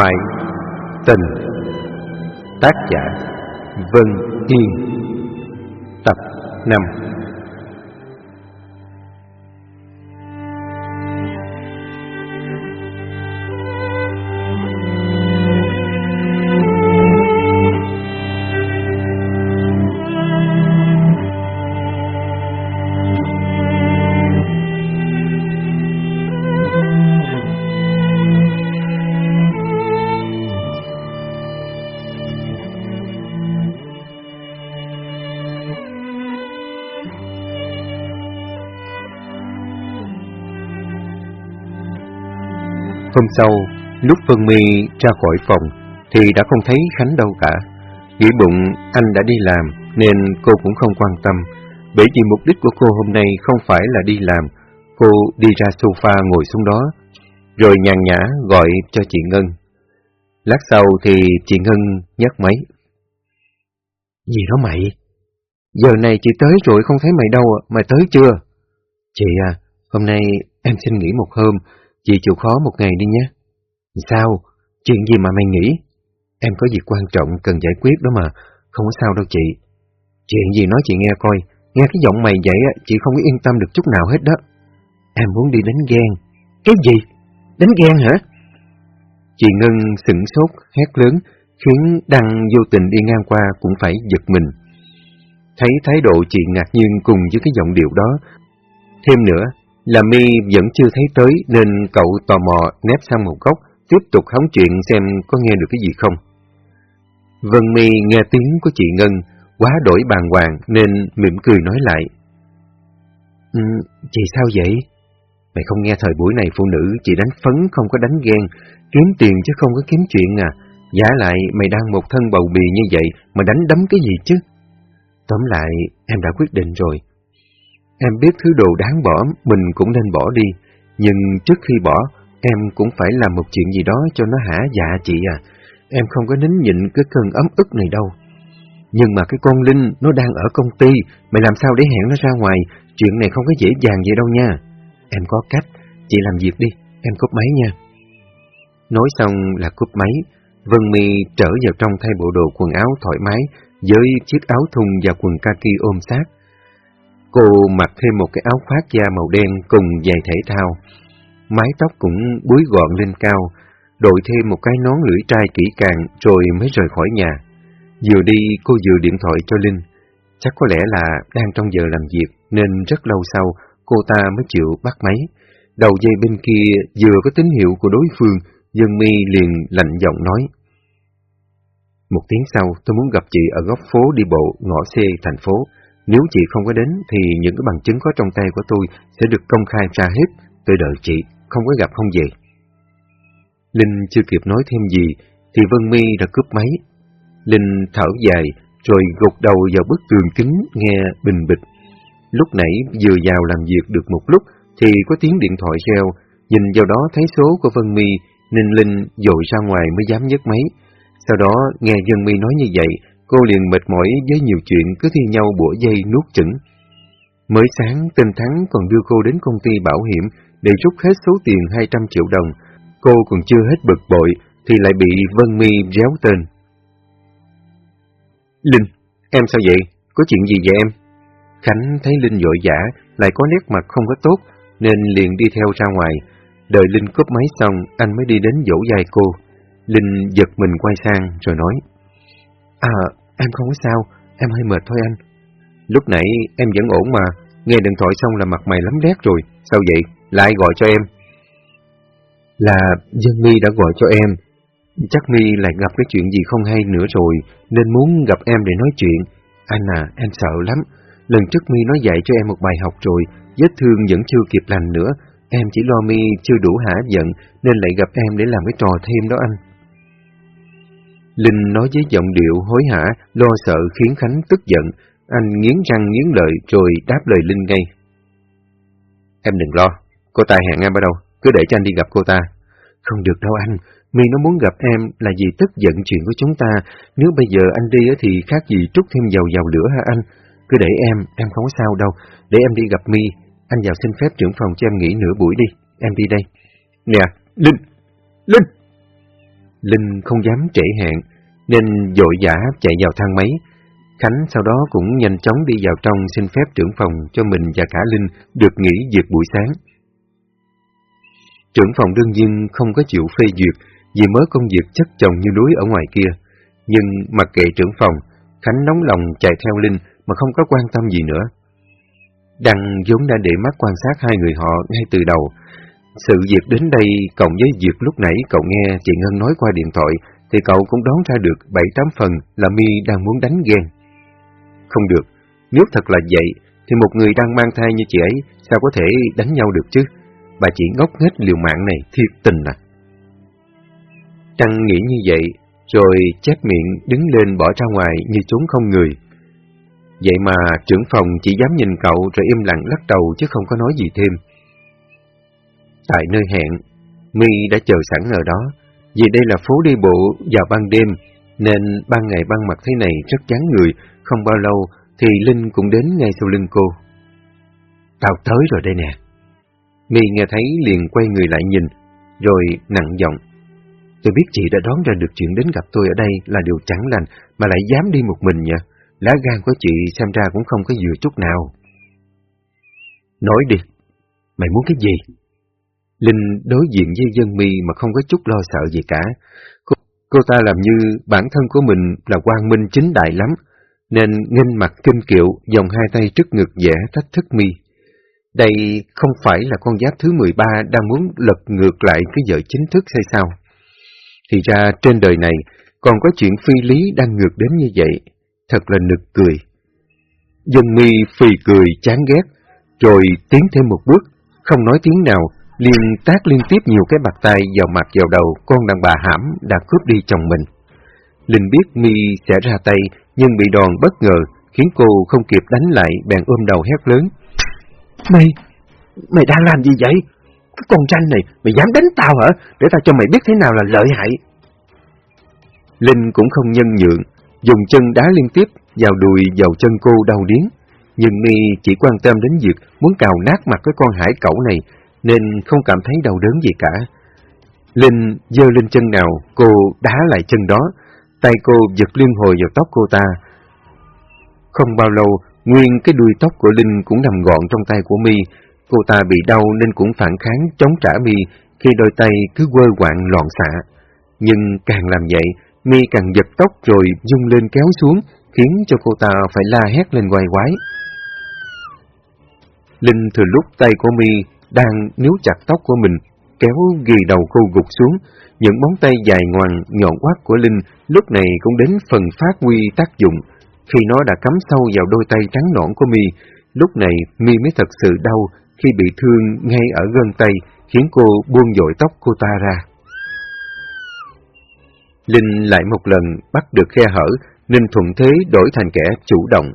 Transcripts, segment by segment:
Ngoại tình Tác giả Vân Yên. Tập 5 sau, lúc Vân My ra khỏi phòng, thì đã không thấy Khánh đâu cả. Nghĩ bụng anh đã đi làm, nên cô cũng không quan tâm, bởi vì mục đích của cô hôm nay không phải là đi làm. Cô đi ra sofa ngồi xuống đó, rồi nhàn nhã gọi cho chị Ngân. Lát sau thì chị Ngân nhắc máy. Gì đó mày? Giờ này chị tới rồi không thấy mày đâu, à? mày tới chưa? Chị à, hôm nay em xin nghỉ một hôm, Chị chịu khó một ngày đi nhé. Sao? Chuyện gì mà mày nghĩ? Em có việc quan trọng cần giải quyết đó mà, không có sao đâu chị. Chuyện gì nói chị nghe coi, nghe cái giọng mày vậy chị không có yên tâm được chút nào hết đó. Em muốn đi đánh ghen. Cái gì? Đánh ghen hả? Chị Ngân sửng sốt, hét lớn, khiến Đăng vô tình đi ngang qua cũng phải giật mình. Thấy thái độ chị ngạc nhiên cùng với cái giọng điệu đó. Thêm nữa, là mi vẫn chưa thấy tới nên cậu tò mò nép sang một góc, tiếp tục hóng chuyện xem có nghe được cái gì không. Vân mi nghe tiếng của chị Ngân, quá đổi bàng hoàng nên mỉm cười nói lại. Ừ, chị sao vậy? Mày không nghe thời buổi này phụ nữ chỉ đánh phấn không có đánh ghen, kiếm tiền chứ không có kiếm chuyện à. Giả lại mày đang một thân bầu bì như vậy mà đánh đấm cái gì chứ? Tóm lại, em đã quyết định rồi. Em biết thứ đồ đáng bỏ, mình cũng nên bỏ đi. Nhưng trước khi bỏ, em cũng phải làm một chuyện gì đó cho nó hả dạ chị à. Em không có nín nhịn cái cơn ấm ức này đâu. Nhưng mà cái con Linh, nó đang ở công ty, mày làm sao để hẹn nó ra ngoài, chuyện này không có dễ dàng vậy đâu nha. Em có cách, chị làm việc đi, em cúp máy nha. Nói xong là cúp máy, Vân mi trở vào trong thay bộ đồ quần áo thoải mái, với chiếc áo thun và quần kaki ôm sát. Cô mặc thêm một cái áo khoác da màu đen cùng giày thể thao. Mái tóc cũng búi gọn lên cao, đội thêm một cái nón lưỡi trai kỹ càng rồi mới rời khỏi nhà. Vừa đi cô vừa điện thoại cho Linh. Chắc có lẽ là đang trong giờ làm việc nên rất lâu sau cô ta mới chịu bắt máy. Đầu dây bên kia vừa có tín hiệu của đối phương, Dương Mi liền lạnh giọng nói. Một tiếng sau tôi muốn gặp chị ở góc phố đi bộ ngõ C thành phố. Nếu chị không có đến thì những cái bằng chứng có trong tay của tôi sẽ được công khai ra hết. Tôi đợi chị, không có gặp không về. Linh chưa kịp nói thêm gì thì Vân My đã cướp máy. Linh thở dài rồi gục đầu vào bức tường kính nghe bình bịch. Lúc nãy vừa vào làm việc được một lúc thì có tiếng điện thoại reo, nhìn vào đó thấy số của Vân My nên Linh dội ra ngoài mới dám nhấc máy. Sau đó nghe Vân My nói như vậy Cô liền mệt mỏi với nhiều chuyện cứ thi nhau bủa dây nuốt chửng. Mới sáng, tên Thắng còn đưa cô đến công ty bảo hiểm để rút hết số tiền 200 triệu đồng. Cô còn chưa hết bực bội thì lại bị Vân Mi réo tên. Linh, em sao vậy? Có chuyện gì vậy em? Khánh thấy Linh vội vã, lại có nét mặt không có tốt, nên liền đi theo ra ngoài. Đợi Linh cúp máy xong, anh mới đi đến dỗ dài cô. Linh giật mình quay sang rồi nói. À, Em không có sao, em hơi mệt thôi anh. Lúc nãy em vẫn ổn mà, nghe điện thoại xong là mặt mày lắm đét rồi, sao vậy? Lại gọi cho em. Là Dân My đã gọi cho em. Chắc My lại gặp cái chuyện gì không hay nữa rồi, nên muốn gặp em để nói chuyện. Anh à, em sợ lắm. Lần trước My nói dạy cho em một bài học rồi, vết thương vẫn chưa kịp lành nữa. Em chỉ lo My chưa đủ hả giận, nên lại gặp em để làm cái trò thêm đó anh. Linh nói với giọng điệu hối hả, lo sợ khiến Khánh tức giận. Anh nghiến răng nghiến lợi rồi đáp lời Linh ngay. Em đừng lo, cô ta hẹn em ở đâu, cứ để cho anh đi gặp cô ta. Không được đâu anh, Mi nó muốn gặp em là vì tức giận chuyện của chúng ta. Nếu bây giờ anh đi thì khác gì trút thêm dầu vào lửa hả anh? Cứ để em, em không có sao đâu. Để em đi gặp Mi, anh vào xin phép trưởng phòng cho em nghỉ nửa buổi đi. Em đi đây. Nè, Linh! Linh! Linh không dám trễ hẹn, nên dội dã chạy vào thang máy. Khánh sau đó cũng nhanh chóng đi vào trong xin phép trưởng phòng cho mình và cả Linh được nghỉ việc buổi sáng. Trưởng phòng đương nhiên không có chịu phê duyệt vì mới công việc chất chồng như núi ở ngoài kia. Nhưng mặc kệ trưởng phòng, Khánh nóng lòng chạy theo Linh mà không có quan tâm gì nữa. Đăng vốn đã để mắt quan sát hai người họ ngay từ đầu. Sự việc đến đây cộng với việc lúc nãy cậu nghe chị Ngân nói qua điện thoại thì cậu cũng đoán ra được bảy tám phần là mi đang muốn đánh ghen. Không được, nếu thật là vậy thì một người đang mang thai như chị ấy sao có thể đánh nhau được chứ? Bà chị ngốc nghếch liều mạng này thiệt tình à. Trăng nghĩ như vậy, rồi chép miệng đứng lên bỏ ra ngoài như trốn không người. Vậy mà trưởng phòng chỉ dám nhìn cậu rồi im lặng lắc đầu chứ không có nói gì thêm. Tại nơi hẹn, My đã chờ sẵn ở đó, vì đây là phố đi bộ vào ban đêm, nên ban ngày ban mặt thế này rất chán người, không bao lâu thì Linh cũng đến ngay sau lưng cô. Tao tới rồi đây nè. My nghe thấy liền quay người lại nhìn, rồi nặng giọng. Tôi biết chị đã đoán ra được chuyện đến gặp tôi ở đây là điều chẳng lành, mà lại dám đi một mình nhỉ? Lá gan của chị xem ra cũng không có vừa chút nào. Nói đi, mày muốn cái gì? Linh đối diện với dân mi mà không có chút lo sợ gì cả. Cô, cô ta làm như bản thân của mình là quang minh chính đại lắm, nên nghênh mặt kinh kiệu, dòng hai tay trước ngực vẽ thách thức mi. Đây không phải là con giáp thứ 13 đang muốn lật ngược lại cái vợ chính thức hay sao? Thì ra trên đời này còn có chuyện phi lý đang ngược đến như vậy, thật là nực cười. Dân mi phì cười chán ghét, rồi tiến thêm một bước, không nói tiếng nào, liền tác liên tiếp nhiều cái bạc tay vào mặt vào đầu con đàn bà hãm đã cướp đi chồng mình. Linh biết mi sẽ ra tay, nhưng bị đòn bất ngờ, khiến cô không kịp đánh lại, bèn ôm đầu hét lớn. Mày, mày đang làm gì vậy? Cái con tranh này, mày dám đánh tao hả? Để tao cho mày biết thế nào là lợi hại. Linh cũng không nhân nhượng, dùng chân đá liên tiếp vào đùi vào chân cô đau điếng. Nhưng mi chỉ quan tâm đến việc muốn cào nát mặt cái con hải cẩu này, nên không cảm thấy đau đớn gì cả. Linh dơ lên chân nào, cô đá lại chân đó, tay cô giật liên hồi vào tóc cô ta. Không bao lâu, nguyên cái đuôi tóc của Linh cũng nằm gọn trong tay của mi Cô ta bị đau nên cũng phản kháng chống trả mi khi đôi tay cứ quơ quạng loạn xạ. Nhưng càng làm vậy, mi càng giật tóc rồi dung lên kéo xuống, khiến cho cô ta phải la hét lên quay quái. Linh thừa lúc tay của mi đang níu chặt tóc của mình, kéo ghi đầu cô gục xuống. Những móng tay dài ngoằng nhọn quát của Linh lúc này cũng đến phần phát huy tác dụng. Khi nó đã cắm sâu vào đôi tay trắng nõn của mi, lúc này mi mới thật sự đau khi bị thương ngay ở gân tay, khiến cô buông dội tóc cô ta ra. Linh lại một lần bắt được khe hở, nên thuận thế đổi thành kẻ chủ động.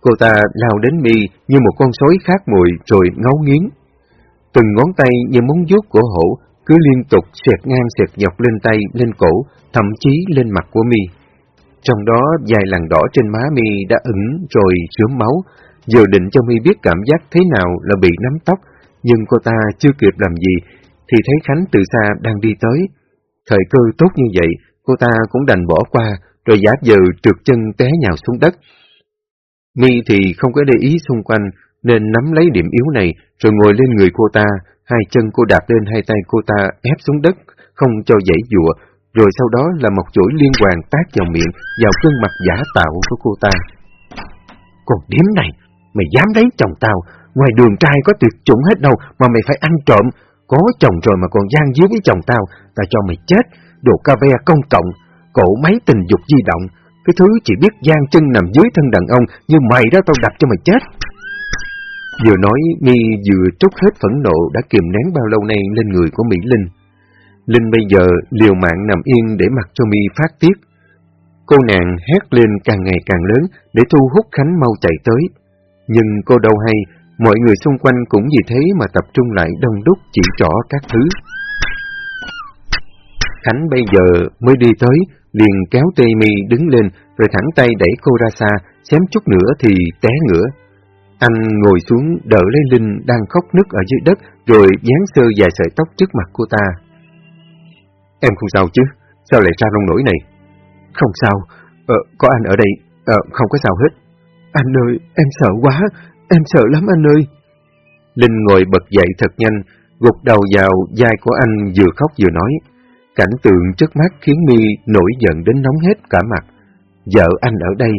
Cô ta lao đến mi như một con sói khát mùi rồi ngấu nghiến. Từng ngón tay như móng vuốt của hổ cứ liên tục xẹt ngang xẹt dọc lên tay, lên cổ, thậm chí lên mặt của mi. Trong đó vài làn đỏ trên má mi đã ửng rồi chứa máu, giờ định cho mi biết cảm giác thế nào là bị nắm tóc, nhưng cô ta chưa kịp làm gì, thì thấy Khánh từ xa đang đi tới. Thời cơ tốt như vậy, cô ta cũng đành bỏ qua, rồi giả giờ trượt chân té nhào xuống đất. Mi thì không có để ý xung quanh, nên nắm lấy điểm yếu này, rồi ngồi lên người cô ta, hai chân cô đạp lên hai tay cô ta ép xuống đất, không cho dãy dụa, rồi sau đó là một chuỗi liên hoàn tác vào miệng, vào gương mặt giả tạo của cô ta. Còn điểm này, mày dám lấy chồng tao, ngoài đường trai có tuyệt chủng hết đâu mà mày phải ăn trộm, có chồng rồi mà còn gian díu với chồng tao, tao cho mày chết, đồ ca ve công cộng, cổ máy tình dục di động, cái thứ chỉ biết gian chân nằm dưới thân đàn ông như mày đó tao đập cho mày chết. Vừa nói, Mi vừa trút hết phẫn nộ đã kiềm nén bao lâu nay lên người của Mỹ Linh. Linh bây giờ liều mạng nằm yên để mặc cho Mi phát tiết. Cô nàng hét lên càng ngày càng lớn để thu hút Khánh mau chạy tới. Nhưng cô đâu hay, mọi người xung quanh cũng vì thế mà tập trung lại đông đúc chỉ trỏ các thứ. Khánh bây giờ mới đi tới, liền kéo tê mi đứng lên rồi thẳng tay đẩy cô ra xa, xém chút nữa thì té ngửa. Anh ngồi xuống đỡ lấy Linh đang khóc nức ở dưới đất rồi dán sơ dài sợi tóc trước mặt cô ta. Em không sao chứ, Sao lại ra nông nổi này? Không sao, ờ, có anh ở đây, ờ, không có sao hết. Anh ơi, em sợ quá, em sợ lắm anh ơi. Linh ngồi bật dậy thật nhanh, gục đầu vào vai của anh vừa khóc vừa nói. Cảnh tượng trước mắt khiến mi nổi giận đến nóng hết cả mặt. Vợ anh ở đây,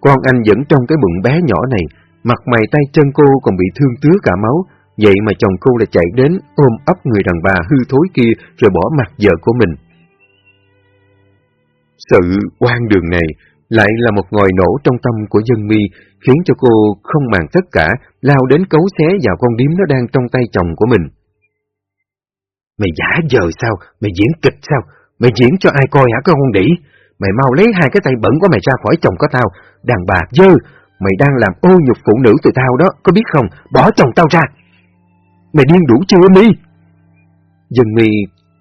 con anh vẫn trong cái bụng bé nhỏ này, mặt mày tay chân cô còn bị thương tứa cả máu, vậy mà chồng cô lại chạy đến ôm ấp người đàn bà hư thối kia rồi bỏ mặt vợ của mình. Sự quan đường này lại là một ngòi nổ trong tâm của dân mi, khiến cho cô không màng tất cả, lao đến cấu xé vào con điếm nó đang trong tay chồng của mình. Mày giả giờ sao? Mày diễn kịch sao? Mày diễn cho ai coi hả con đỉ? Mày mau lấy hai cái tay bẩn của mày ra khỏi chồng của tao. Đàn bà dơ, mày đang làm ô nhục phụ nữ tụi tao đó, có biết không? Bỏ chồng tao ra. Mày điên đủ chưa mi? Dân mi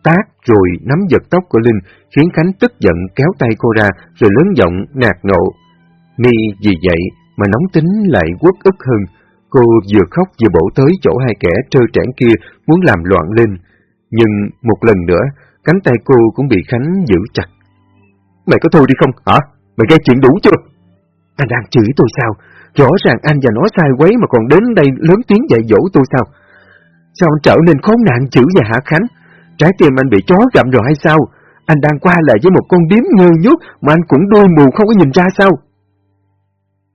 tát rồi nắm giật tóc của Linh, khiến Khánh tức giận kéo tay cô ra, rồi lớn giọng nạt nộ. Mi vì vậy mà nóng tính lại quất ức hơn. Cô vừa khóc vừa bổ tới chỗ hai kẻ trơ trẽn kia muốn làm loạn lên. Nhưng một lần nữa, cánh tay cô cũng bị Khánh giữ chặt. Mày có thôi đi không, hả? Mày gây chuyện đủ chưa? Anh đang chửi tôi sao? Rõ ràng anh và nó sai quấy mà còn đến đây lớn tiếng dạy dỗ tôi sao? Sao anh trở nên khốn nạn chửi và hạ Khánh? Trái tim anh bị chó gặm rồi hay sao? Anh đang qua lại với một con điếm ngơ nhút mà anh cũng đôi mù không có nhìn ra sao?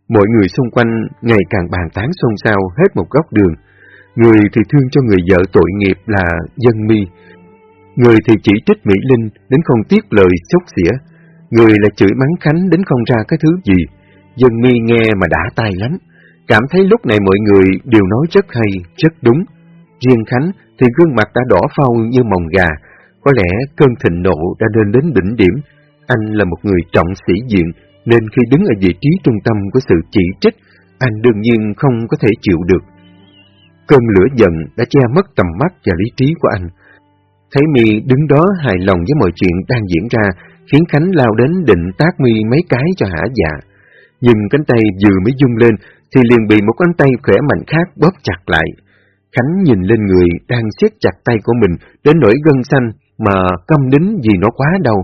Mọi người xung quanh ngày càng bàn tán xôn xao hết một góc đường. Người thì thương cho người vợ tội nghiệp là dân mi. Người thì chỉ trích Mỹ Linh đến không tiếc lời xúc xỉa. Người là chửi mắng Khánh đến không ra cái thứ gì. Dân mi nghe mà đã tai lắm. Cảm thấy lúc này mọi người đều nói rất hay, rất đúng. Riêng Khánh thì gương mặt đã đỏ phau như mồng gà. Có lẽ cơn thịnh nộ đã lên đến đỉnh điểm. Anh là một người trọng sĩ diện, nên khi đứng ở vị trí trung tâm của sự chỉ trích, anh đương nhiên không có thể chịu được. Cơn lửa giận đã che mất tầm mắt và lý trí của anh. Thấy mi đứng đó hài lòng với mọi chuyện đang diễn ra, khiến Khánh lao đến định tác mi mấy cái cho hả dạ. Nhưng cánh tay vừa mới dung lên, thì liền bị một cánh tay khỏe mạnh khác bóp chặt lại. Khánh nhìn lên người đang siết chặt tay của mình đến nỗi gân xanh mà câm nín vì nó quá đau.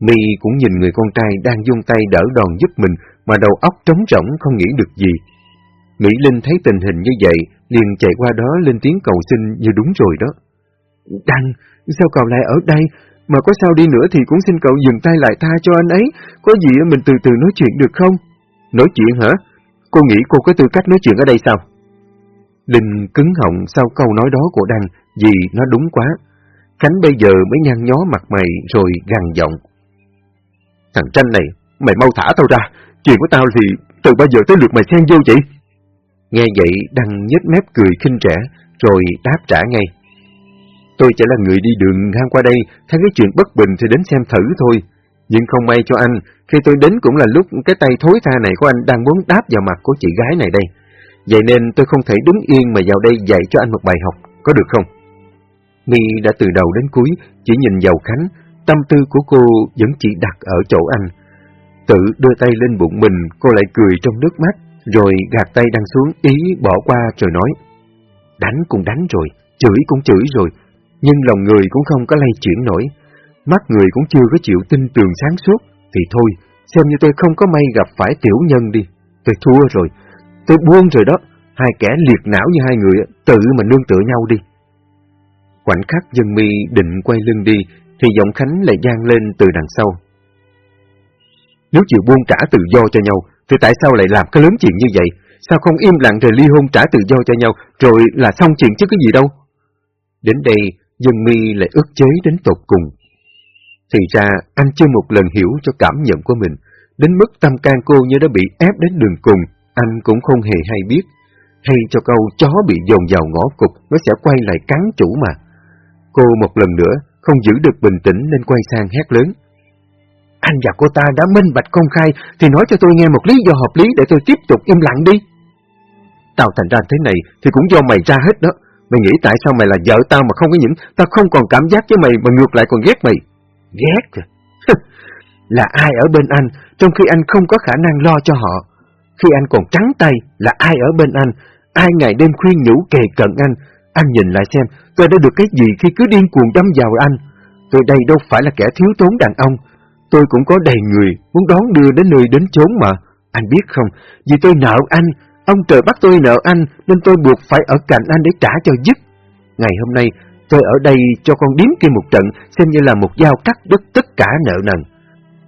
Mi cũng nhìn người con trai đang dung tay đỡ đòn giúp mình mà đầu óc trống rỗng không nghĩ được gì. Mỹ Linh thấy tình hình như vậy, liền chạy qua đó lên tiếng cầu xin như đúng rồi đó. Đăng, sao cậu lại ở đây? Mà có sao đi nữa thì cũng xin cậu dừng tay lại tha cho anh ấy. Có gì mình từ từ nói chuyện được không? Nói chuyện hả? Cô nghĩ cô có tư cách nói chuyện ở đây sao? Linh cứng họng sau câu nói đó của Đăng, vì nó đúng quá. Khánh bây giờ mới nhăn nhó mặt mày rồi gằn giọng. Thằng tranh này, mày mau thả tao ra. Chuyện của tao thì từ bao giờ tới lượt mày xen vô vậy? Nghe vậy Đăng nhếch mép cười khinh trẻ, rồi đáp trả ngay. Tôi chỉ là người đi đường ngang qua đây, thấy cái chuyện bất bình thì đến xem thử thôi. Nhưng không may cho anh, khi tôi đến cũng là lúc cái tay thối tha này của anh đang muốn đáp vào mặt của chị gái này đây. Vậy nên tôi không thể đứng yên mà vào đây dạy cho anh một bài học, có được không? My đã từ đầu đến cuối chỉ nhìn vào Khánh, tâm tư của cô vẫn chỉ đặt ở chỗ anh. Tự đưa tay lên bụng mình, cô lại cười trong nước mắt, rồi gạt tay đang xuống ý bỏ qua rồi nói. Đánh cũng đánh rồi, chửi cũng chửi rồi, nhưng lòng người cũng không có lay chuyển nổi. Mắt người cũng chưa có chịu tin tường sáng suốt, thì thôi, xem như tôi không có may gặp phải tiểu nhân đi. Tôi thua rồi, tôi buông rồi đó, hai kẻ liệt não như hai người tự mà nương tựa nhau đi. Khoảnh khắc dân mi định quay lưng đi, thì giọng Khánh lại gian lên từ đằng sau. Nếu chịu buông trả tự do cho nhau, thì tại sao lại làm cái lớn chuyện như vậy? Sao không im lặng rồi ly hôn trả tự do cho nhau, rồi là xong chuyện chứ cái gì đâu? Đến đây, dân mi lại ức chế đến tột cùng. Thì ra, anh chưa một lần hiểu cho cảm nhận của mình, đến mức tâm can cô như đã bị ép đến đường cùng, anh cũng không hề hay biết. Hay cho câu chó bị dồn vào ngõ cục, nó sẽ quay lại cắn chủ mà. Cô một lần nữa không giữ được bình tĩnh nên quay sang hét lớn. Anh và cô ta đã minh bạch công khai thì nói cho tôi nghe một lý do hợp lý để tôi tiếp tục im lặng đi. Tao thành ra thế này thì cũng do mày ra hết đó. Mày nghĩ tại sao mày là vợ tao mà không có những, tao không còn cảm giác với mày mà ngược lại còn ghét mày. Ghét rồi. là ai ở bên anh trong khi anh không có khả năng lo cho họ? Khi anh còn trắng tay là ai ở bên anh? Ai ngày đêm khuyên nhủ kề cận anh? Anh nhìn lại xem tôi đã được cái gì khi cứ điên cuồng đâm vào anh. tôi đây đâu phải là kẻ thiếu tốn đàn ông. Tôi cũng có đầy người, muốn đón đưa đến nơi đến chốn mà. Anh biết không, vì tôi nợ anh, ông trời bắt tôi nợ anh, nên tôi buộc phải ở cạnh anh để trả cho dứt. Ngày hôm nay, tôi ở đây cho con điếm kia một trận, xem như là một giao cắt đứt tất cả nợ nần.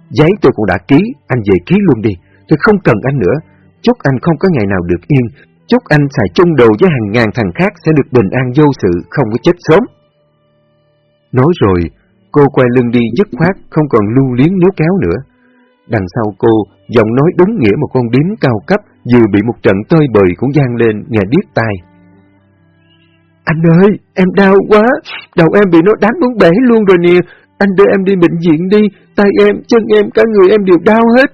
Giấy tôi cũng đã ký, anh về ký luôn đi, tôi không cần anh nữa. Chúc anh không có ngày nào được yên, chúc anh xài chung đồ với hàng ngàn thằng khác sẽ được bình an vô sự, không có chết sớm. Nói rồi, cô quay lưng đi dứt khoát, không còn lưu liếng níu kéo nữa. Đằng sau cô, giọng nói đúng nghĩa một con điếm cao cấp, vừa bị một trận tơi bời cũng gian lên, nghe điếc tai. Anh ơi, em đau quá, đầu em bị nó đánh muốn bể luôn rồi nè, anh đưa em đi bệnh viện đi, tay em, chân em, cả người em đều đau hết.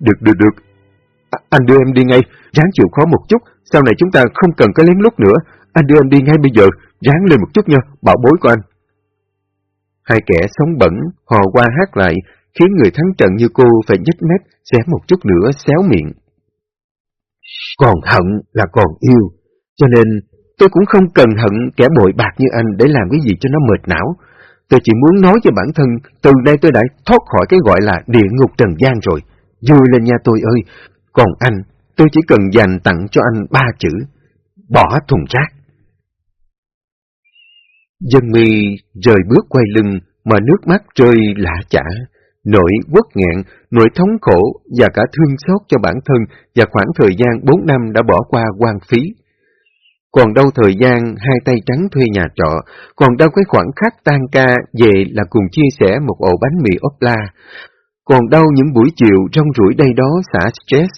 Được, được, được, à, anh đưa em đi ngay, ráng chịu khó một chút, sau này chúng ta không cần có lén lút nữa, anh đưa em đi ngay bây giờ, ráng lên một chút nha, bảo bối của anh. Hai kẻ sống bẩn, hò qua hát lại, khiến người thắng trận như cô phải nhếch mép, xé một chút nữa xéo miệng. Còn hận là còn yêu, cho nên tôi cũng không cần hận kẻ bội bạc như anh để làm cái gì cho nó mệt não. Tôi chỉ muốn nói cho bản thân, từ đây tôi đã thoát khỏi cái gọi là địa ngục trần gian rồi. Vui lên nha tôi ơi, còn anh, tôi chỉ cần dành tặng cho anh ba chữ, bỏ thùng rác. Dân mi rời bước quay lưng mà nước mắt rơi lạ chả, nỗi quất nghẹn, nỗi thống khổ và cả thương xót cho bản thân và khoảng thời gian bốn năm đã bỏ qua quan phí. Còn đâu thời gian hai tay trắng thuê nhà trọ, còn đâu cái khoảng khắc tan ca về là cùng chia sẻ một ổ bánh mì ốp la, còn đâu những buổi chiều trong rủi đây đó xả stress,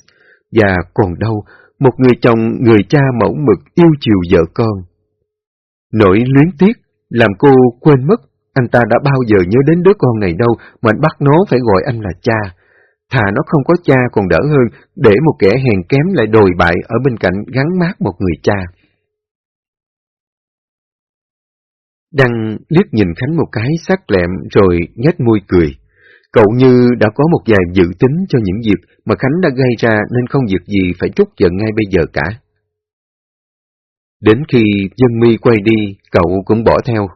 và còn đâu một người chồng, người cha mẫu mực yêu chiều vợ con. Nỗi luyến tiếc làm cô quên mất anh ta đã bao giờ nhớ đến đứa con này đâu mà anh bắt nó phải gọi anh là cha. Thà nó không có cha còn đỡ hơn để một kẻ hèn kém lại đồi bại ở bên cạnh gắn mát một người cha. Đăng liếc nhìn Khánh một cái sắc lẹm rồi nhếch môi cười. Cậu như đã có một vài dự tính cho những dịp mà Khánh đã gây ra nên không việc gì phải trút giận ngay bây giờ cả. Đến khi dân mi quay đi, cậu cũng bỏ theo.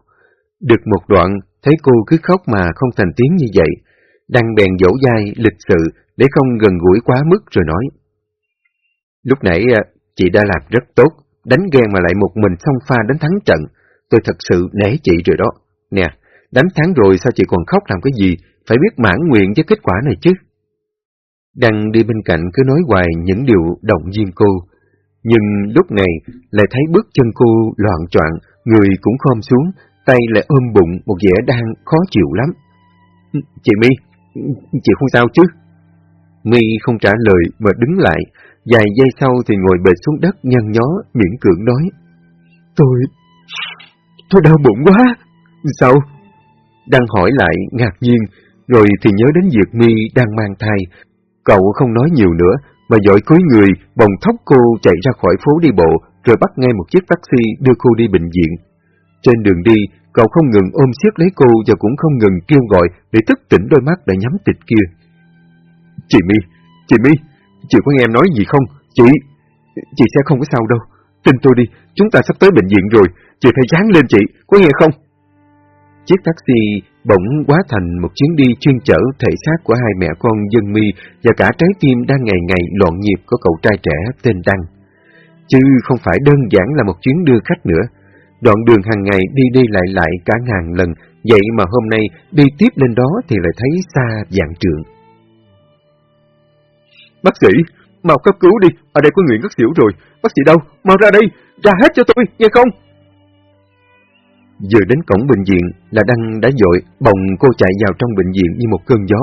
Được một đoạn, thấy cô cứ khóc mà không thành tiếng như vậy. Đăng bèn dỗ dai, lịch sự, để không gần gũi quá mức rồi nói. Lúc nãy à, chị đã làm rất tốt, đánh ghen mà lại một mình xong pha đến thắng trận. Tôi thật sự nể chị rồi đó. Nè, đánh thắng rồi sao chị còn khóc làm cái gì, phải biết mãn nguyện với kết quả này chứ. Đăng đi bên cạnh cứ nói hoài những điều động viên cô, nhưng lúc này lại thấy bước chân cô loạn choạng, người cũng khom xuống, tay lại ôm bụng một vẻ đang khó chịu lắm. Ừ, chị My, chị không sao chứ? My không trả lời mà đứng lại, vài giây sau thì ngồi bệt xuống đất nhăn nhó, miễn cưỡng nói. Tôi tôi đau bụng quá. Sao? Đang hỏi lại ngạc nhiên, rồi thì nhớ đến việc My đang mang thai. Cậu không nói nhiều nữa, mà dội cúi người, bồng thóc cô chạy ra khỏi phố đi bộ, rồi bắt ngay một chiếc taxi đưa cô đi bệnh viện. Trên đường đi, cậu không ngừng ôm siết lấy cô và cũng không ngừng kêu gọi để thức tỉnh đôi mắt đã nhắm tịch kia. Chị My, chị My, chị có nghe em nói gì không? Chị, chị sẽ không có sao đâu. Tin tôi đi, chúng ta sắp tới bệnh viện rồi, chị phải dán lên chị, có nghe không? Chiếc taxi bỗng quá thành một chuyến đi chuyên chở thể xác của hai mẹ con dân mi và cả trái tim đang ngày ngày loạn nhịp của cậu trai trẻ tên Đăng. Chứ không phải đơn giản là một chuyến đưa khách nữa. Đoạn đường hàng ngày đi đi lại lại cả ngàn lần, vậy mà hôm nay đi tiếp lên đó thì lại thấy xa dạng trượng. Bác sĩ, mau cấp cứu đi, ở đây có người ngất xỉu rồi. Bác sĩ đâu? Mau ra đây, ra hết cho tôi, nghe không? Vừa đến cổng bệnh viện là Đăng đã dội bồng cô chạy vào trong bệnh viện như một cơn gió.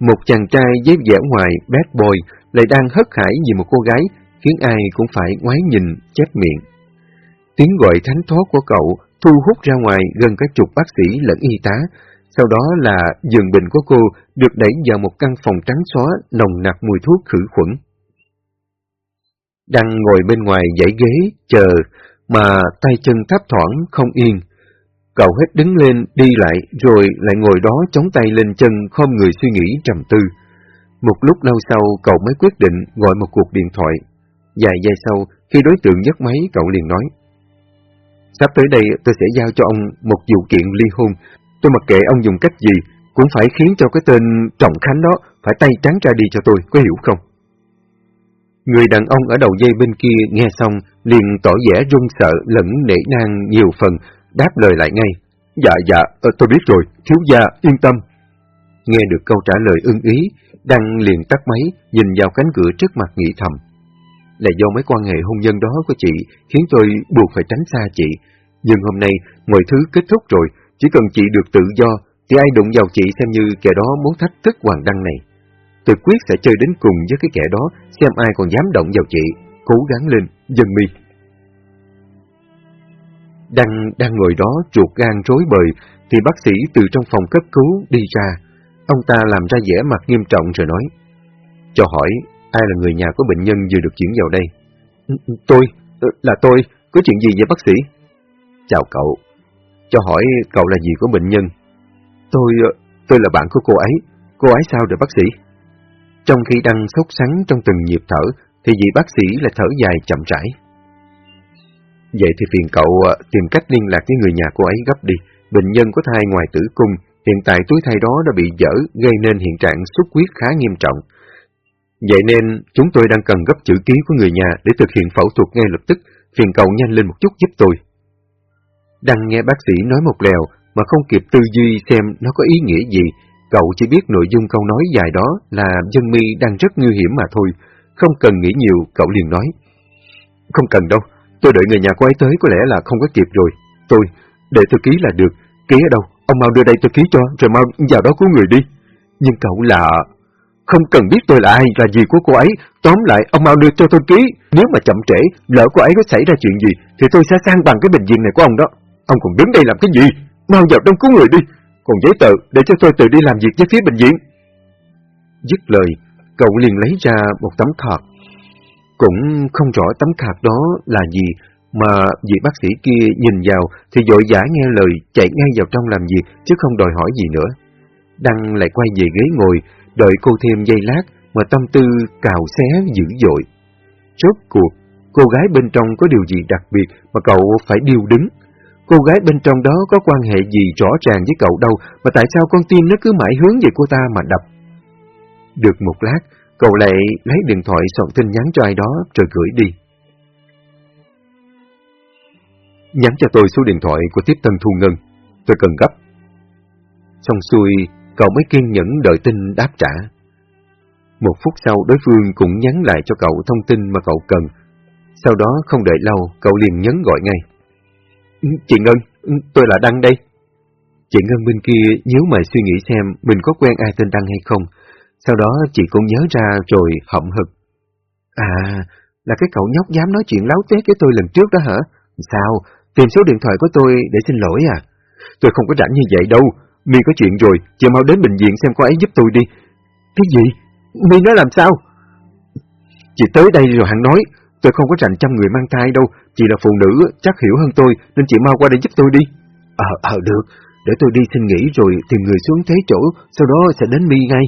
Một chàng trai với vẻ ngoài bad boy lại đang hất hải vì một cô gái, khiến ai cũng phải ngoái nhìn, chép miệng. Tiếng gọi thánh thoát của cậu thu hút ra ngoài gần cả chục bác sĩ lẫn y tá, sau đó là giường bệnh của cô được đẩy vào một căn phòng trắng xóa nồng nặc mùi thuốc khử khuẩn. Đang ngồi bên ngoài dãy ghế, chờ, mà tay chân thấp thoảng không yên. Cậu hết đứng lên, đi lại, rồi lại ngồi đó chống tay lên chân, không người suy nghĩ trầm tư. Một lúc lâu sau, cậu mới quyết định gọi một cuộc điện thoại. Vài giây sau, khi đối tượng nhấc máy, cậu liền nói. Sắp tới đây tôi sẽ giao cho ông một vụ kiện ly hôn. tôi mặc kệ ông dùng cách gì, cũng phải khiến cho cái tên Trọng Khánh đó phải tay trắng ra đi cho tôi, có hiểu không? Người đàn ông ở đầu dây bên kia nghe xong liền tỏ vẻ run sợ lẫn nể nang nhiều phần, đáp lời lại ngay. Dạ dạ, ờ, tôi biết rồi, thiếu gia, yên tâm. Nghe được câu trả lời ưng ý, Đăng liền tắt máy, nhìn vào cánh cửa trước mặt nghĩ thầm. Là do mấy quan hệ hôn nhân đó của chị khiến tôi buộc phải tránh xa chị. Nhưng hôm nay mọi thứ kết thúc rồi, chỉ cần chị được tự do, thì ai đụng vào chị xem như kẻ đó muốn thách thức Hoàng Đăng này. Tôi quyết sẽ chơi đến cùng với cái kẻ đó, xem ai còn dám động vào chị. Cố gắng lên, dân mi. Đăng đang ngồi đó chuột gan rối bời, thì bác sĩ từ trong phòng cấp cứu đi ra. Ông ta làm ra vẻ mặt nghiêm trọng rồi nói, cho hỏi ai là người nhà của bệnh nhân vừa được chuyển vào đây? Tôi, là tôi, có chuyện gì vậy bác sĩ? Chào cậu, cho hỏi cậu là gì của bệnh nhân? Tôi, tôi là bạn của cô ấy, cô ấy sao rồi bác sĩ? Trong khi đang sốt sắng trong từng nhịp thở, thì vị bác sĩ lại thở dài chậm rãi. Vậy thì phiền cậu à, tìm cách liên lạc với người nhà cô ấy gấp đi. Bệnh nhân có thai ngoài tử cung, hiện tại túi thai đó đã bị dở, gây nên hiện trạng xuất huyết khá nghiêm trọng. Vậy nên chúng tôi đang cần gấp chữ ký của người nhà để thực hiện phẫu thuật ngay lập tức, phiền cậu nhanh lên một chút giúp tôi. Đang nghe bác sĩ nói một lèo mà không kịp tư duy xem nó có ý nghĩa gì, cậu chỉ biết nội dung câu nói dài đó là dân mi đang rất nguy hiểm mà thôi, không cần nghĩ nhiều, cậu liền nói. Không cần đâu, tôi đợi người nhà cô ấy tới có lẽ là không có kịp rồi. Tôi, để tôi ký là được, ký ở đâu, ông mau đưa đây tôi ký cho, rồi mau vào đó cứu người đi. Nhưng cậu là... Không cần biết tôi là ai, là gì của cô ấy, tóm lại ông mau đưa cho tôi ký. Nếu mà chậm trễ, lỡ cô ấy có xảy ra chuyện gì, thì tôi sẽ sang bằng cái bệnh viện này của ông đó. Ông còn đứng đây làm cái gì? Mau vào trong cứu người đi. Còn giấy tờ để cho tôi tự đi làm việc với phía bệnh viện. Dứt lời, cậu liền lấy ra một tấm thọt cũng không rõ tấm khạc đó là gì, mà vị bác sĩ kia nhìn vào thì dội giả nghe lời chạy ngay vào trong làm việc chứ không đòi hỏi gì nữa. Đăng lại quay về ghế ngồi, đợi cô thêm giây lát mà tâm tư cào xé dữ dội. chốt cuộc, cô gái bên trong có điều gì đặc biệt mà cậu phải điêu đứng? Cô gái bên trong đó có quan hệ gì rõ ràng với cậu đâu mà tại sao con tim nó cứ mãi hướng về cô ta mà đập? Được một lát, cậu lại lấy điện thoại soạn tin nhắn cho ai đó rồi gửi đi. Nhắn cho tôi số điện thoại của tiếp tân thu ngân. Tôi cần gấp. Xong xuôi, cậu mới kiên nhẫn đợi tin đáp trả. Một phút sau, đối phương cũng nhắn lại cho cậu thông tin mà cậu cần. Sau đó, không đợi lâu, cậu liền nhấn gọi ngay. Ừ, chị Ngân, ừ, tôi là Đăng đây. Chị Ngân bên kia nhớ mày suy nghĩ xem mình có quen ai tên Đăng hay không. Sau đó chị cũng nhớ ra rồi hậm hực. À, là cái cậu nhóc dám nói chuyện láo tét với tôi lần trước đó hả? Sao? Tìm số điện thoại của tôi để xin lỗi à? Tôi không có rảnh như vậy đâu. Mi có chuyện rồi, chị mau đến bệnh viện xem cô ấy giúp tôi đi. Cái gì? Mi nói làm sao? Chị tới đây rồi hẳn nói, tôi không có rảnh chăm người mang thai đâu, chị là phụ nữ, chắc hiểu hơn tôi, nên chị mau qua đây giúp tôi đi. Ờ, ờ, được, để tôi đi xin nghỉ rồi tìm người xuống thế chỗ, sau đó sẽ đến Mi ngay.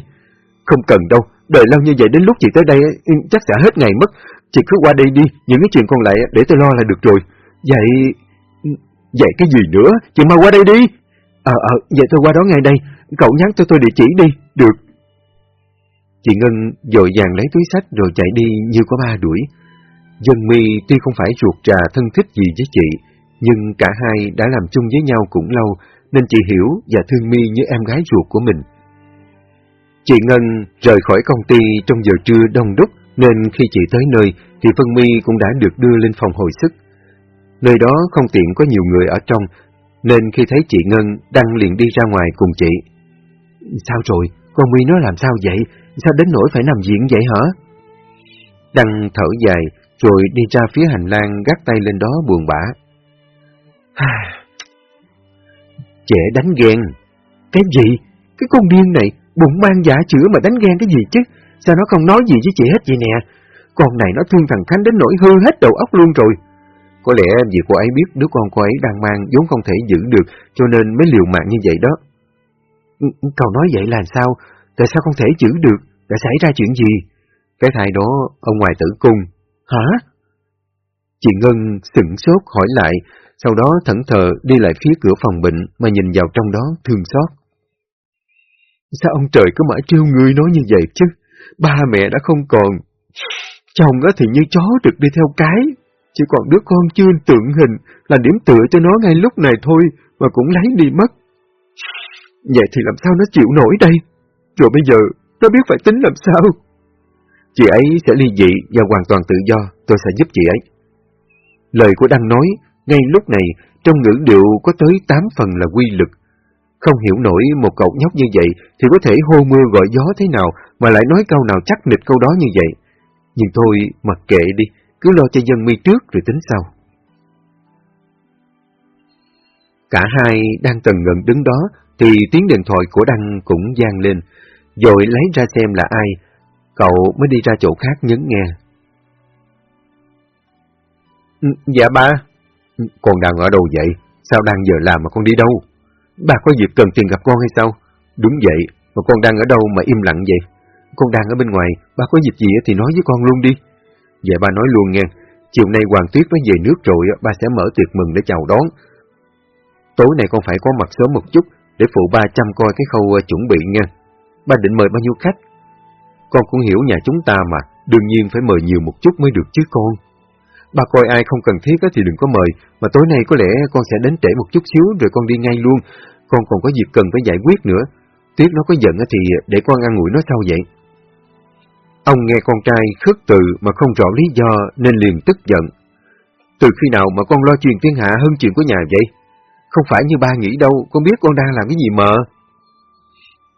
Không cần đâu, đợi lâu như vậy đến lúc chị tới đây chắc sẽ hết ngày mất. Chị cứ qua đây đi, những cái chuyện còn lại để tôi lo là được rồi. Vậy... Vậy cái gì nữa? Chị mau qua đây đi. Ờ, ờ, vậy tôi qua đó ngay đây. Cậu nhắn cho tôi địa chỉ đi. Được. Chị Ngân dội vàng lấy túi sách rồi chạy đi như có ba đuổi. Dân mi tuy không phải ruột trà thân thích gì với chị, nhưng cả hai đã làm chung với nhau cũng lâu, nên chị hiểu và thương mi như em gái ruột của mình. Chị Ngân rời khỏi công ty trong giờ trưa đông đúc, nên khi chị tới nơi thì Phân My cũng đã được đưa lên phòng hồi sức. Nơi đó không tiện có nhiều người ở trong, nên khi thấy chị Ngân, Đăng liền đi ra ngoài cùng chị. Sao rồi? Con My nó làm sao vậy? Sao đến nỗi phải nằm viện vậy hả? Đăng thở dài, rồi đi ra phía hành lang gác tay lên đó buồn bã. Trẻ đánh ghen. Cái gì? Cái con điên này, bụng mang giả chữa mà đánh ghen cái gì chứ? Sao nó không nói gì với chị hết vậy nè? Con này nó thương thằng Khánh đến nỗi hư hết đầu óc luôn rồi. Có lẽ vì cô ấy biết đứa con cô ấy đang mang vốn không thể giữ được, cho nên mới liều mạng như vậy đó. Ừ, ừ, cậu nói vậy là sao? Tại sao không thể giữ được? Đã xảy ra chuyện gì? Cái thai đó, ông ngoài tử cung. Hả? Chị Ngân sửng sốt hỏi lại, sau đó thẫn thờ đi lại phía cửa phòng bệnh mà nhìn vào trong đó thương xót. Sao ông trời cứ mãi trêu người nói như vậy chứ? Ba mẹ đã không còn. Chồng á thì như chó được đi theo cái, chỉ còn đứa con chưa tượng hình là điểm tựa cho nó ngay lúc này thôi mà cũng lấy đi mất. Vậy thì làm sao nó chịu nổi đây? Rồi bây giờ, nó biết phải tính làm sao? Chị ấy sẽ ly dị và hoàn toàn tự do, tôi sẽ giúp chị ấy. Lời của Đăng nói, ngay lúc này, trong ngữ điệu có tới 8 phần là quy lực. Không hiểu nổi một cậu nhóc như vậy thì có thể hô mưa gọi gió thế nào mà lại nói câu nào chắc nịch câu đó như vậy. Nhưng thôi, mặc kệ đi, cứ lo cho dân mi trước rồi tính sau. Cả hai đang tần ngần đứng đó thì tiếng điện thoại của Đăng cũng gian lên, rồi lấy ra xem là ai. Cậu mới đi ra chỗ khác nhấn nghe. Ừ, dạ ba. Ừ, con đang ở đâu vậy? Sao đang giờ làm mà con đi đâu? Bà có việc cần tiền gặp con hay sao? Đúng vậy, mà con đang ở đâu mà im lặng vậy? Con đang ở bên ngoài, bà có việc gì thì nói với con luôn đi. Dạ, vậy ba nói luôn nghe, chiều nay Hoàng Tuyết mới về nước rồi, ba sẽ mở tiệc mừng để chào đón. Tối nay con phải có mặt sớm một chút, để phụ ba chăm coi cái khâu ờ, chuẩn bị nha. Ba định mời bao nhiêu khách? Con cũng hiểu nhà chúng ta mà, đương nhiên phải mời nhiều một chút mới được chứ con. Ba coi ai không cần thiết thì đừng có mời, mà tối nay có lẽ con sẽ đến trễ một chút xíu rồi con đi ngay luôn. Con còn có việc cần phải giải quyết nữa. Tuyết nó có giận thì để con ăn ngủi nó sau vậy. Ông nghe con trai khước từ mà không rõ lý do nên liền tức giận. Từ khi nào mà con lo chuyện thiên hạ hơn chuyện của nhà vậy? Không phải như ba nghĩ đâu, con biết con đang làm cái gì mờ.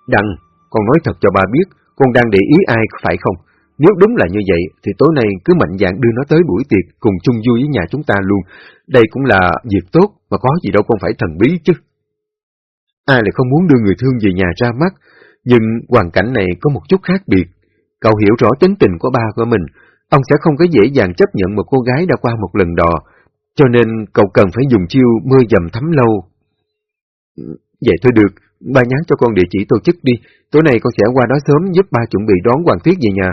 Đặng, con nói thật cho ba biết, con đang để ý ai phải không? Nếu đúng là như vậy, thì tối nay cứ mạnh dạn đưa nó tới buổi tiệc cùng chung vui với nhà chúng ta luôn. Đây cũng là việc tốt, mà có gì đâu không phải thần bí chứ. Ai lại không muốn đưa người thương về nhà ra mắt, nhưng hoàn cảnh này có một chút khác biệt. Cậu hiểu rõ tính tình của ba của mình, ông sẽ không có dễ dàng chấp nhận một cô gái đã qua một lần đò, cho nên cậu cần phải dùng chiêu mưa dầm thấm lâu. Vậy thôi được, ba nhắn cho con địa chỉ tổ chức đi, tối nay con sẽ qua đó sớm giúp ba chuẩn bị đón Hoàng Tuyết về nhà.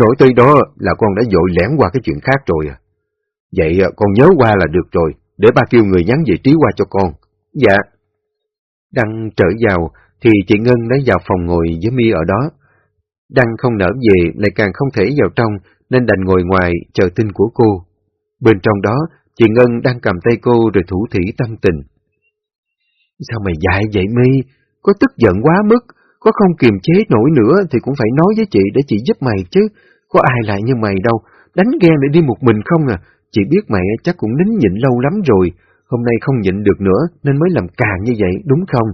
Nổi tới đó là con đã dội lẻn qua cái chuyện khác rồi à. Vậy à, con nhớ qua là được rồi, để ba kêu người nhắn vị trí qua cho con. Dạ. Đăng trở vào, thì chị Ngân đã vào phòng ngồi với mi ở đó. Đăng không nở về, lại càng không thể vào trong, nên đành ngồi ngoài chờ tin của cô. Bên trong đó, chị Ngân đang cầm tay cô rồi thủ thỉ tâm tình. Sao mày dại vậy mi? Có tức giận quá mức, có không kiềm chế nổi nữa thì cũng phải nói với chị để chị giúp mày chứ. Có ai lại như mày đâu, đánh ghen để đi một mình không à. Chị biết mày chắc cũng nín nhịn lâu lắm rồi, hôm nay không nhịn được nữa nên mới làm càng như vậy, đúng không?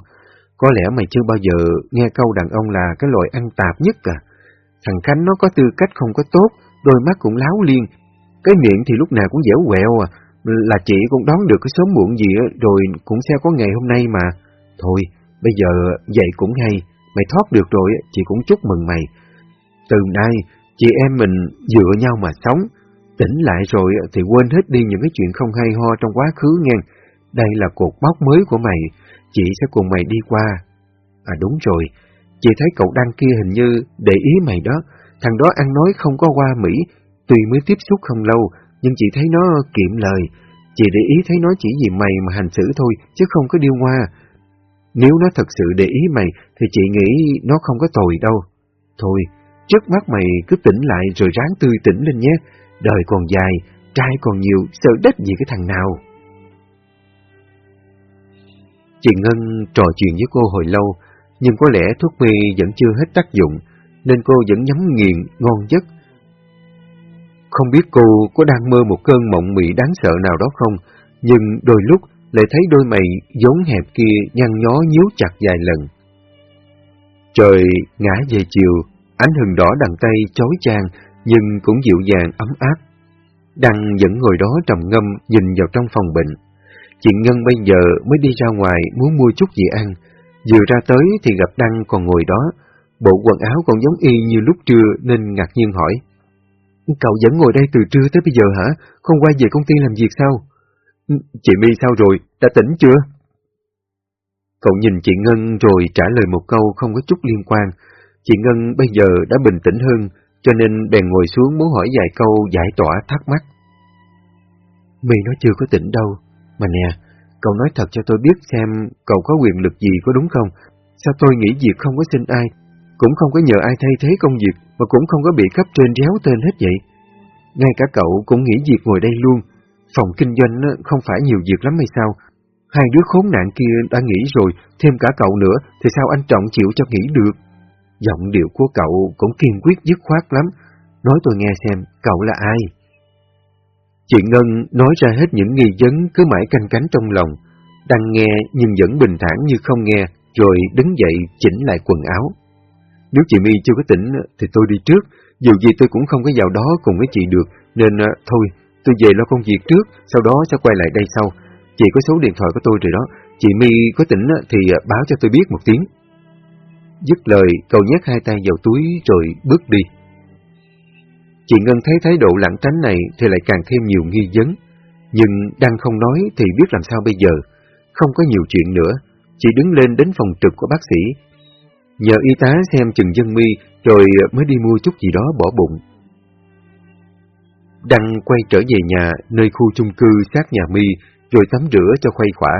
Có lẽ mày chưa bao giờ nghe câu đàn ông là cái loại ăn tạp nhất à. Thằng Khánh nó có tư cách không có tốt, đôi mắt cũng láo liên. Cái miệng thì lúc nào cũng dẻo quẹo à, là chị cũng đoán được cái sớm muộn gì rồi cũng sẽ có ngày hôm nay mà. Thôi, bây giờ vậy cũng hay, mày thoát được rồi, chị cũng chúc mừng mày. Từ nay, chị em mình dựa nhau mà sống, tỉnh lại rồi thì quên hết đi những cái chuyện không hay ho trong quá khứ nghe. Đây là cột mốc mới của mày, chị sẽ cùng mày đi qua. À đúng rồi, chị thấy cậu đăng kia hình như để ý mày đó, thằng đó ăn nói không có qua Mỹ, tuy mới tiếp xúc không lâu, nhưng chị thấy nó kiệm lời. Chị để ý thấy nó chỉ vì mày mà hành xử thôi, chứ không có điêu hoa. Nếu nó thật sự để ý mày, thì chị nghĩ nó không có tồi đâu. Thôi, trước mắt mày cứ tỉnh lại rồi ráng tươi tỉnh lên nhé. Đời còn dài, trai còn nhiều, sợ đất gì cái thằng nào. Chị Ngân trò chuyện với cô hồi lâu, nhưng có lẽ thuốc mê vẫn chưa hết tác dụng, nên cô vẫn nhắm nghiền, ngon giấc. Không biết cô có đang mơ một cơn mộng mị đáng sợ nào đó không, nhưng đôi lúc lại thấy đôi mày giống hẹp kia nhăn nhó nhíu chặt vài lần. Trời ngã về chiều, ánh hừng đỏ đằng tay chói chang, nhưng cũng dịu dàng ấm áp. Đăng vẫn ngồi đó trầm ngâm nhìn vào trong phòng bệnh. Chị Ngân bây giờ mới đi ra ngoài muốn mua chút gì ăn. Vừa ra tới thì gặp Đăng còn ngồi đó. Bộ quần áo còn giống y như lúc trưa nên ngạc nhiên hỏi. Cậu vẫn ngồi đây từ trưa tới bây giờ hả? Không quay về công ty làm việc sao? Chị My sao rồi? Đã tỉnh chưa? Cậu nhìn chị Ngân rồi trả lời một câu không có chút liên quan. Chị Ngân bây giờ đã bình tĩnh hơn, cho nên bèn ngồi xuống muốn hỏi vài câu giải tỏa thắc mắc. My nó chưa có tỉnh đâu, Mà nè, cậu nói thật cho tôi biết xem cậu có quyền lực gì có đúng không? Sao tôi nghĩ việc không có xin ai, cũng không có nhờ ai thay thế công việc, mà cũng không có bị cấp trên réo tên hết vậy? Ngay cả cậu cũng nghĩ việc ngồi đây luôn. Phòng kinh doanh không phải nhiều việc lắm hay sao? Hai đứa khốn nạn kia đã nghỉ rồi, thêm cả cậu nữa, thì sao anh Trọng chịu cho nghỉ được? Giọng điệu của cậu cũng kiên quyết dứt khoát lắm. Nói tôi nghe xem, cậu là ai? Chị Ngân nói ra hết những nghi vấn cứ mãi canh cánh trong lòng. Đang nghe nhưng vẫn bình thản như không nghe, rồi đứng dậy chỉnh lại quần áo. Nếu chị My chưa có tỉnh thì tôi đi trước, dù gì tôi cũng không có vào đó cùng với chị được, nên thôi, tôi về lo công việc trước, sau đó sẽ quay lại đây sau. Chị có số điện thoại của tôi rồi đó, chị My có tỉnh thì à, báo cho tôi biết một tiếng. Dứt lời, cậu nhét hai tay vào túi rồi bước đi. Chị Ngân thấy thái độ lãng tránh này thì lại càng thêm nhiều nghi vấn. Nhưng đang không nói thì biết làm sao bây giờ. Không có nhiều chuyện nữa. Chị đứng lên đến phòng trực của bác sĩ. Nhờ y tá xem chừng dân mi rồi mới đi mua chút gì đó bỏ bụng. Đăng quay trở về nhà nơi khu chung cư sát nhà mi rồi tắm rửa cho khuây khỏa.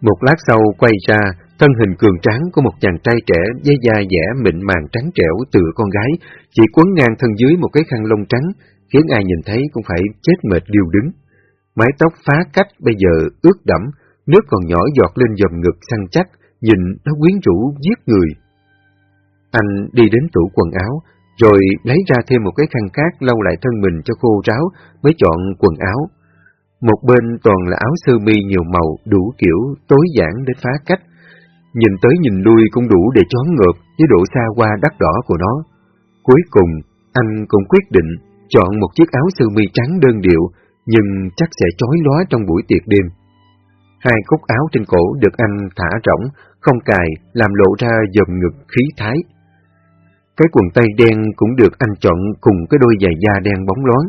Một lát sau quay ra, thân hình cường tráng của một chàng trai trẻ với da dẻ mịn màng trắng trẻo tựa con gái, chỉ quấn ngang thân dưới một cái khăn lông trắng, khiến ai nhìn thấy cũng phải chết mệt điêu đứng. Mái tóc phá cách bây giờ ướt đẫm, nước còn nhỏ giọt lên dòm ngực săn chắc, nhìn nó quyến rũ giết người. Anh đi đến tủ quần áo, rồi lấy ra thêm một cái khăn khác lau lại thân mình cho khô ráo, mới chọn quần áo. Một bên toàn là áo sơ mi nhiều màu, đủ kiểu, tối giản đến phá cách. Nhìn tới nhìn lui cũng đủ để choáng ngợp với độ xa qua đắt đỏ của nó. Cuối cùng, anh cũng quyết định chọn một chiếc áo sơ mi trắng đơn điệu, nhưng chắc sẽ chói lóa trong buổi tiệc đêm. Hai cúc áo trên cổ được anh thả rỗng, không cài, làm lộ ra dầm ngực khí thái. Cái quần tây đen cũng được anh chọn cùng cái đôi giày da đen bóng loáng.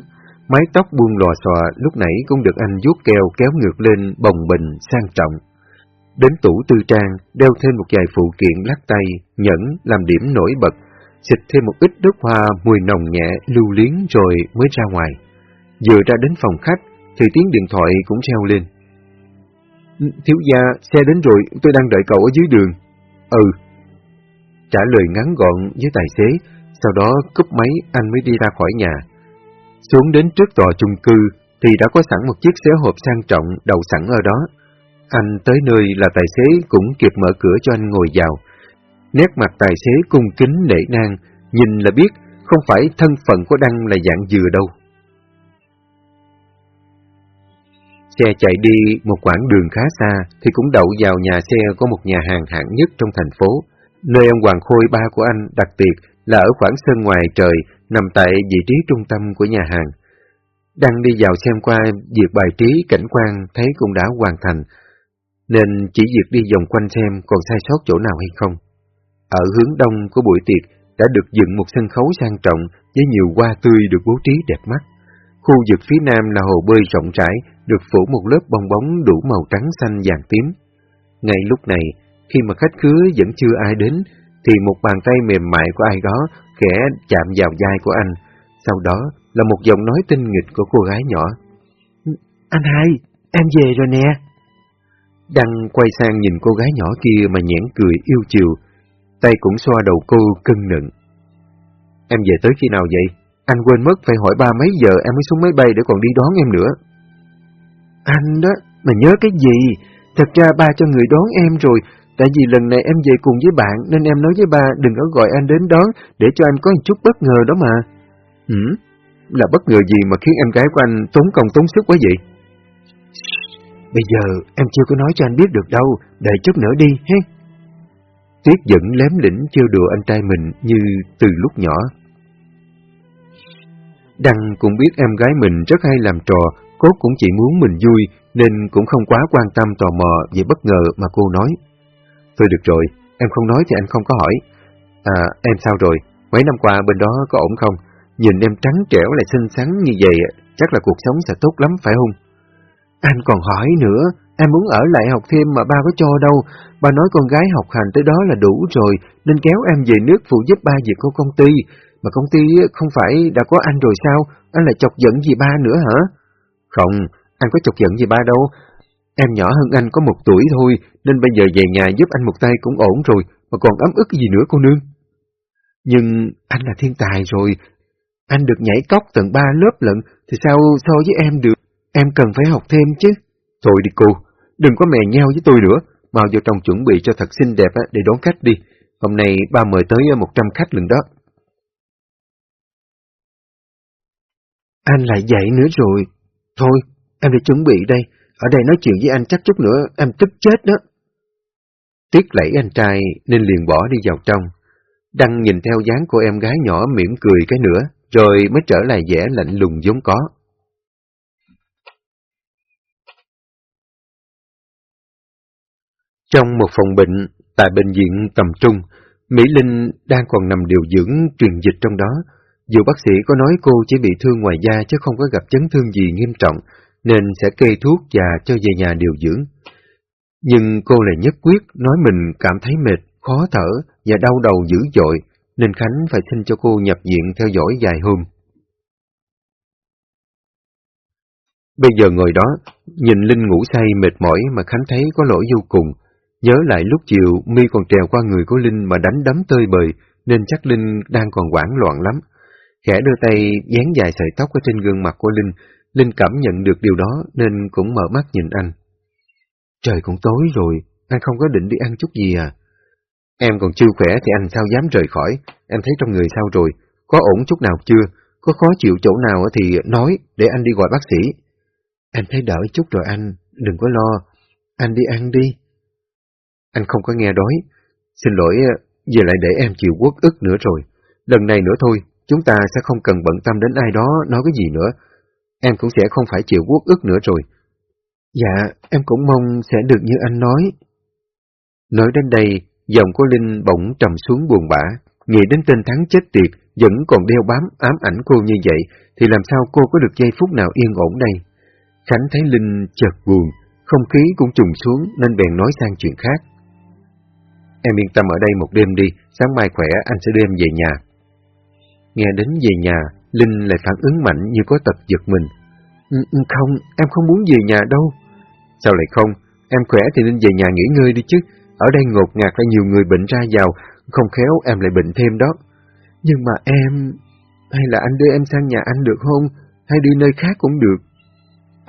Mái tóc buông lò xòa lúc nãy cũng được anh vuốt keo kéo ngược lên bồng bình sang trọng. Đến tủ tư trang, đeo thêm một vài phụ kiện lắc tay, nhẫn làm điểm nổi bật, xịt thêm một ít nước hoa mùi nồng nhẹ lưu liếng rồi mới ra ngoài. Vừa ra đến phòng khách thì tiếng điện thoại cũng treo lên. Thiếu gia, xe đến rồi, tôi đang đợi cậu ở dưới đường. Ừ. Trả lời ngắn gọn với tài xế, sau đó cúp máy anh mới đi ra khỏi nhà. Xuống đến trước tòa chung cư thì đã có sẵn một chiếc xe hộp sang trọng đậu sẵn ở đó. Anh tới nơi là tài xế cũng kịp mở cửa cho anh ngồi vào. Nét mặt tài xế cung kính nể nang, nhìn là biết không phải thân phận của Đăng là dạng dừa đâu. Xe chạy đi một quãng đường khá xa thì cũng đậu vào nhà xe của một nhà hàng hạng nhất trong thành phố. Nơi ông Hoàng Khôi ba của anh đặc biệt là ở khoảng sân ngoài trời, nằm tại vị trí trung tâm của nhà hàng. Đang đi vào xem qua việc bài trí cảnh quan thấy cũng đã hoàn thành, nên chỉ việc đi vòng quanh xem còn sai sót chỗ nào hay không. Ở hướng đông của buổi tiệc đã được dựng một sân khấu sang trọng với nhiều hoa tươi được bố trí đẹp mắt. Khu vực phía nam là hồ bơi rộng rãi, được phủ một lớp bong bóng đủ màu trắng xanh vàng tím. Ngay lúc này, khi mà khách khứa vẫn chưa ai đến, thì một bàn tay mềm mại của ai đó khẽ chạm vào vai của anh. Sau đó là một giọng nói tinh nghịch của cô gái nhỏ. Anh hai, em về rồi nè. Đăng quay sang nhìn cô gái nhỏ kia mà nhẽn cười yêu chiều, tay cũng xoa đầu cô cưng nựng. Em về tới khi nào vậy? Anh quên mất phải hỏi ba mấy giờ em mới xuống máy bay để còn đi đón em nữa. Anh đó, mà nhớ cái gì? Thật ra ba cho người đón em rồi, tại vì lần này em về cùng với bạn nên em nói với ba đừng có gọi anh đến đón để cho anh có một chút bất ngờ đó mà. Ừ? Là bất ngờ gì mà khiến em gái của anh tốn công tốn sức quá vậy? Bây giờ em chưa có nói cho anh biết được đâu, đợi chút nữa đi, he. Tuyết vẫn lém lĩnh trêu đùa anh trai mình như từ lúc nhỏ. Đăng cũng biết em gái mình rất hay làm trò, cô cũng chỉ muốn mình vui, nên cũng không quá quan tâm tò mò về bất ngờ mà cô nói. Thôi được rồi, em không nói thì anh không có hỏi. À, em sao rồi? Mấy năm qua bên đó có ổn không? Nhìn em trắng trẻo lại xinh xắn như vậy, chắc là cuộc sống sẽ tốt lắm phải không? Anh còn hỏi nữa, em muốn ở lại học thêm mà ba có cho đâu. Ba nói con gái học hành tới đó là đủ rồi, nên kéo em về nước phụ giúp ba việc của công ty. Mà công ty không phải đã có anh rồi sao? Anh lại chọc giận gì ba nữa hả? Không, anh có chọc giận gì ba đâu. Em nhỏ hơn anh có một tuổi thôi, nên bây giờ về nhà giúp anh một tay cũng ổn rồi, mà còn ấm ức gì nữa cô nương. Nhưng anh là thiên tài rồi, anh được nhảy cóc tận ba lớp lận, thì sao so với em được? Em cần phải học thêm chứ. Thôi đi cô, đừng có mè nhau với tôi nữa, mau vô trong chuẩn bị cho thật xinh đẹp để đón khách đi. Hôm nay ba mời tới 100 khách lần đó. Anh lại dậy nữa rồi. Thôi, em đã chuẩn bị đây. Ở đây nói chuyện với anh chắc chút nữa, em tức chết đó. tiếc lẫy anh trai nên liền bỏ đi vào trong. Đăng nhìn theo dáng của em gái nhỏ mỉm cười cái nữa, rồi mới trở lại vẻ lạnh lùng vốn có. Trong một phòng bệnh tại bệnh viện tầm trung, Mỹ Linh đang còn nằm điều dưỡng truyền dịch trong đó. Dù bác sĩ có nói cô chỉ bị thương ngoài da chứ không có gặp chấn thương gì nghiêm trọng, nên sẽ kê thuốc và cho về nhà điều dưỡng. Nhưng cô lại nhất quyết nói mình cảm thấy mệt, khó thở và đau đầu dữ dội, nên Khánh phải xin cho cô nhập viện theo dõi vài hôm. Bây giờ ngồi đó, nhìn Linh ngủ say mệt mỏi mà Khánh thấy có lỗi vô cùng. Nhớ lại lúc chiều, mi còn trèo qua người của Linh mà đánh đấm tơi bời, nên chắc Linh đang còn hoảng loạn lắm. Khẽ đưa tay dán dài sợi tóc ở trên gương mặt của Linh, Linh cảm nhận được điều đó nên cũng mở mắt nhìn anh. Trời cũng tối rồi, anh không có định đi ăn chút gì à? Em còn chưa khỏe thì anh sao dám rời khỏi, em thấy trong người sao rồi, có ổn chút nào chưa, có khó chịu chỗ nào thì nói để anh đi gọi bác sĩ. Anh thấy đỡ chút rồi anh, đừng có lo, anh đi ăn đi. Anh không có nghe đói, xin lỗi, giờ lại để em chịu quốc ức nữa rồi. Lần này nữa thôi, chúng ta sẽ không cần bận tâm đến ai đó nói cái gì nữa. Em cũng sẽ không phải chịu quốc ức nữa rồi. Dạ, em cũng mong sẽ được như anh nói. Nói đến đây, Giọng của Linh bỗng trầm xuống buồn bã, nghĩ đến tên thắng chết tiệt, vẫn còn đeo bám ám ảnh cô như vậy, thì làm sao cô có được giây phút nào yên ổn đây? Khánh thấy Linh chợt buồn, không khí cũng trùng xuống nên bèn nói sang chuyện khác. Em yên tâm ở đây một đêm đi, sáng mai khỏe anh sẽ đưa em về nhà. Nghe đến về nhà, Linh lại phản ứng mạnh như có tật giật mình. Ừ, ừ, không, em không muốn về nhà đâu. Sao lại không? Em khỏe thì nên về nhà nghỉ ngơi đi chứ, ở đây ngột ngạt là nhiều người bệnh ra vào, không khéo em lại bệnh thêm đó. Nhưng mà em... Hay là anh đưa em sang nhà anh được không? Hay đi nơi khác cũng được?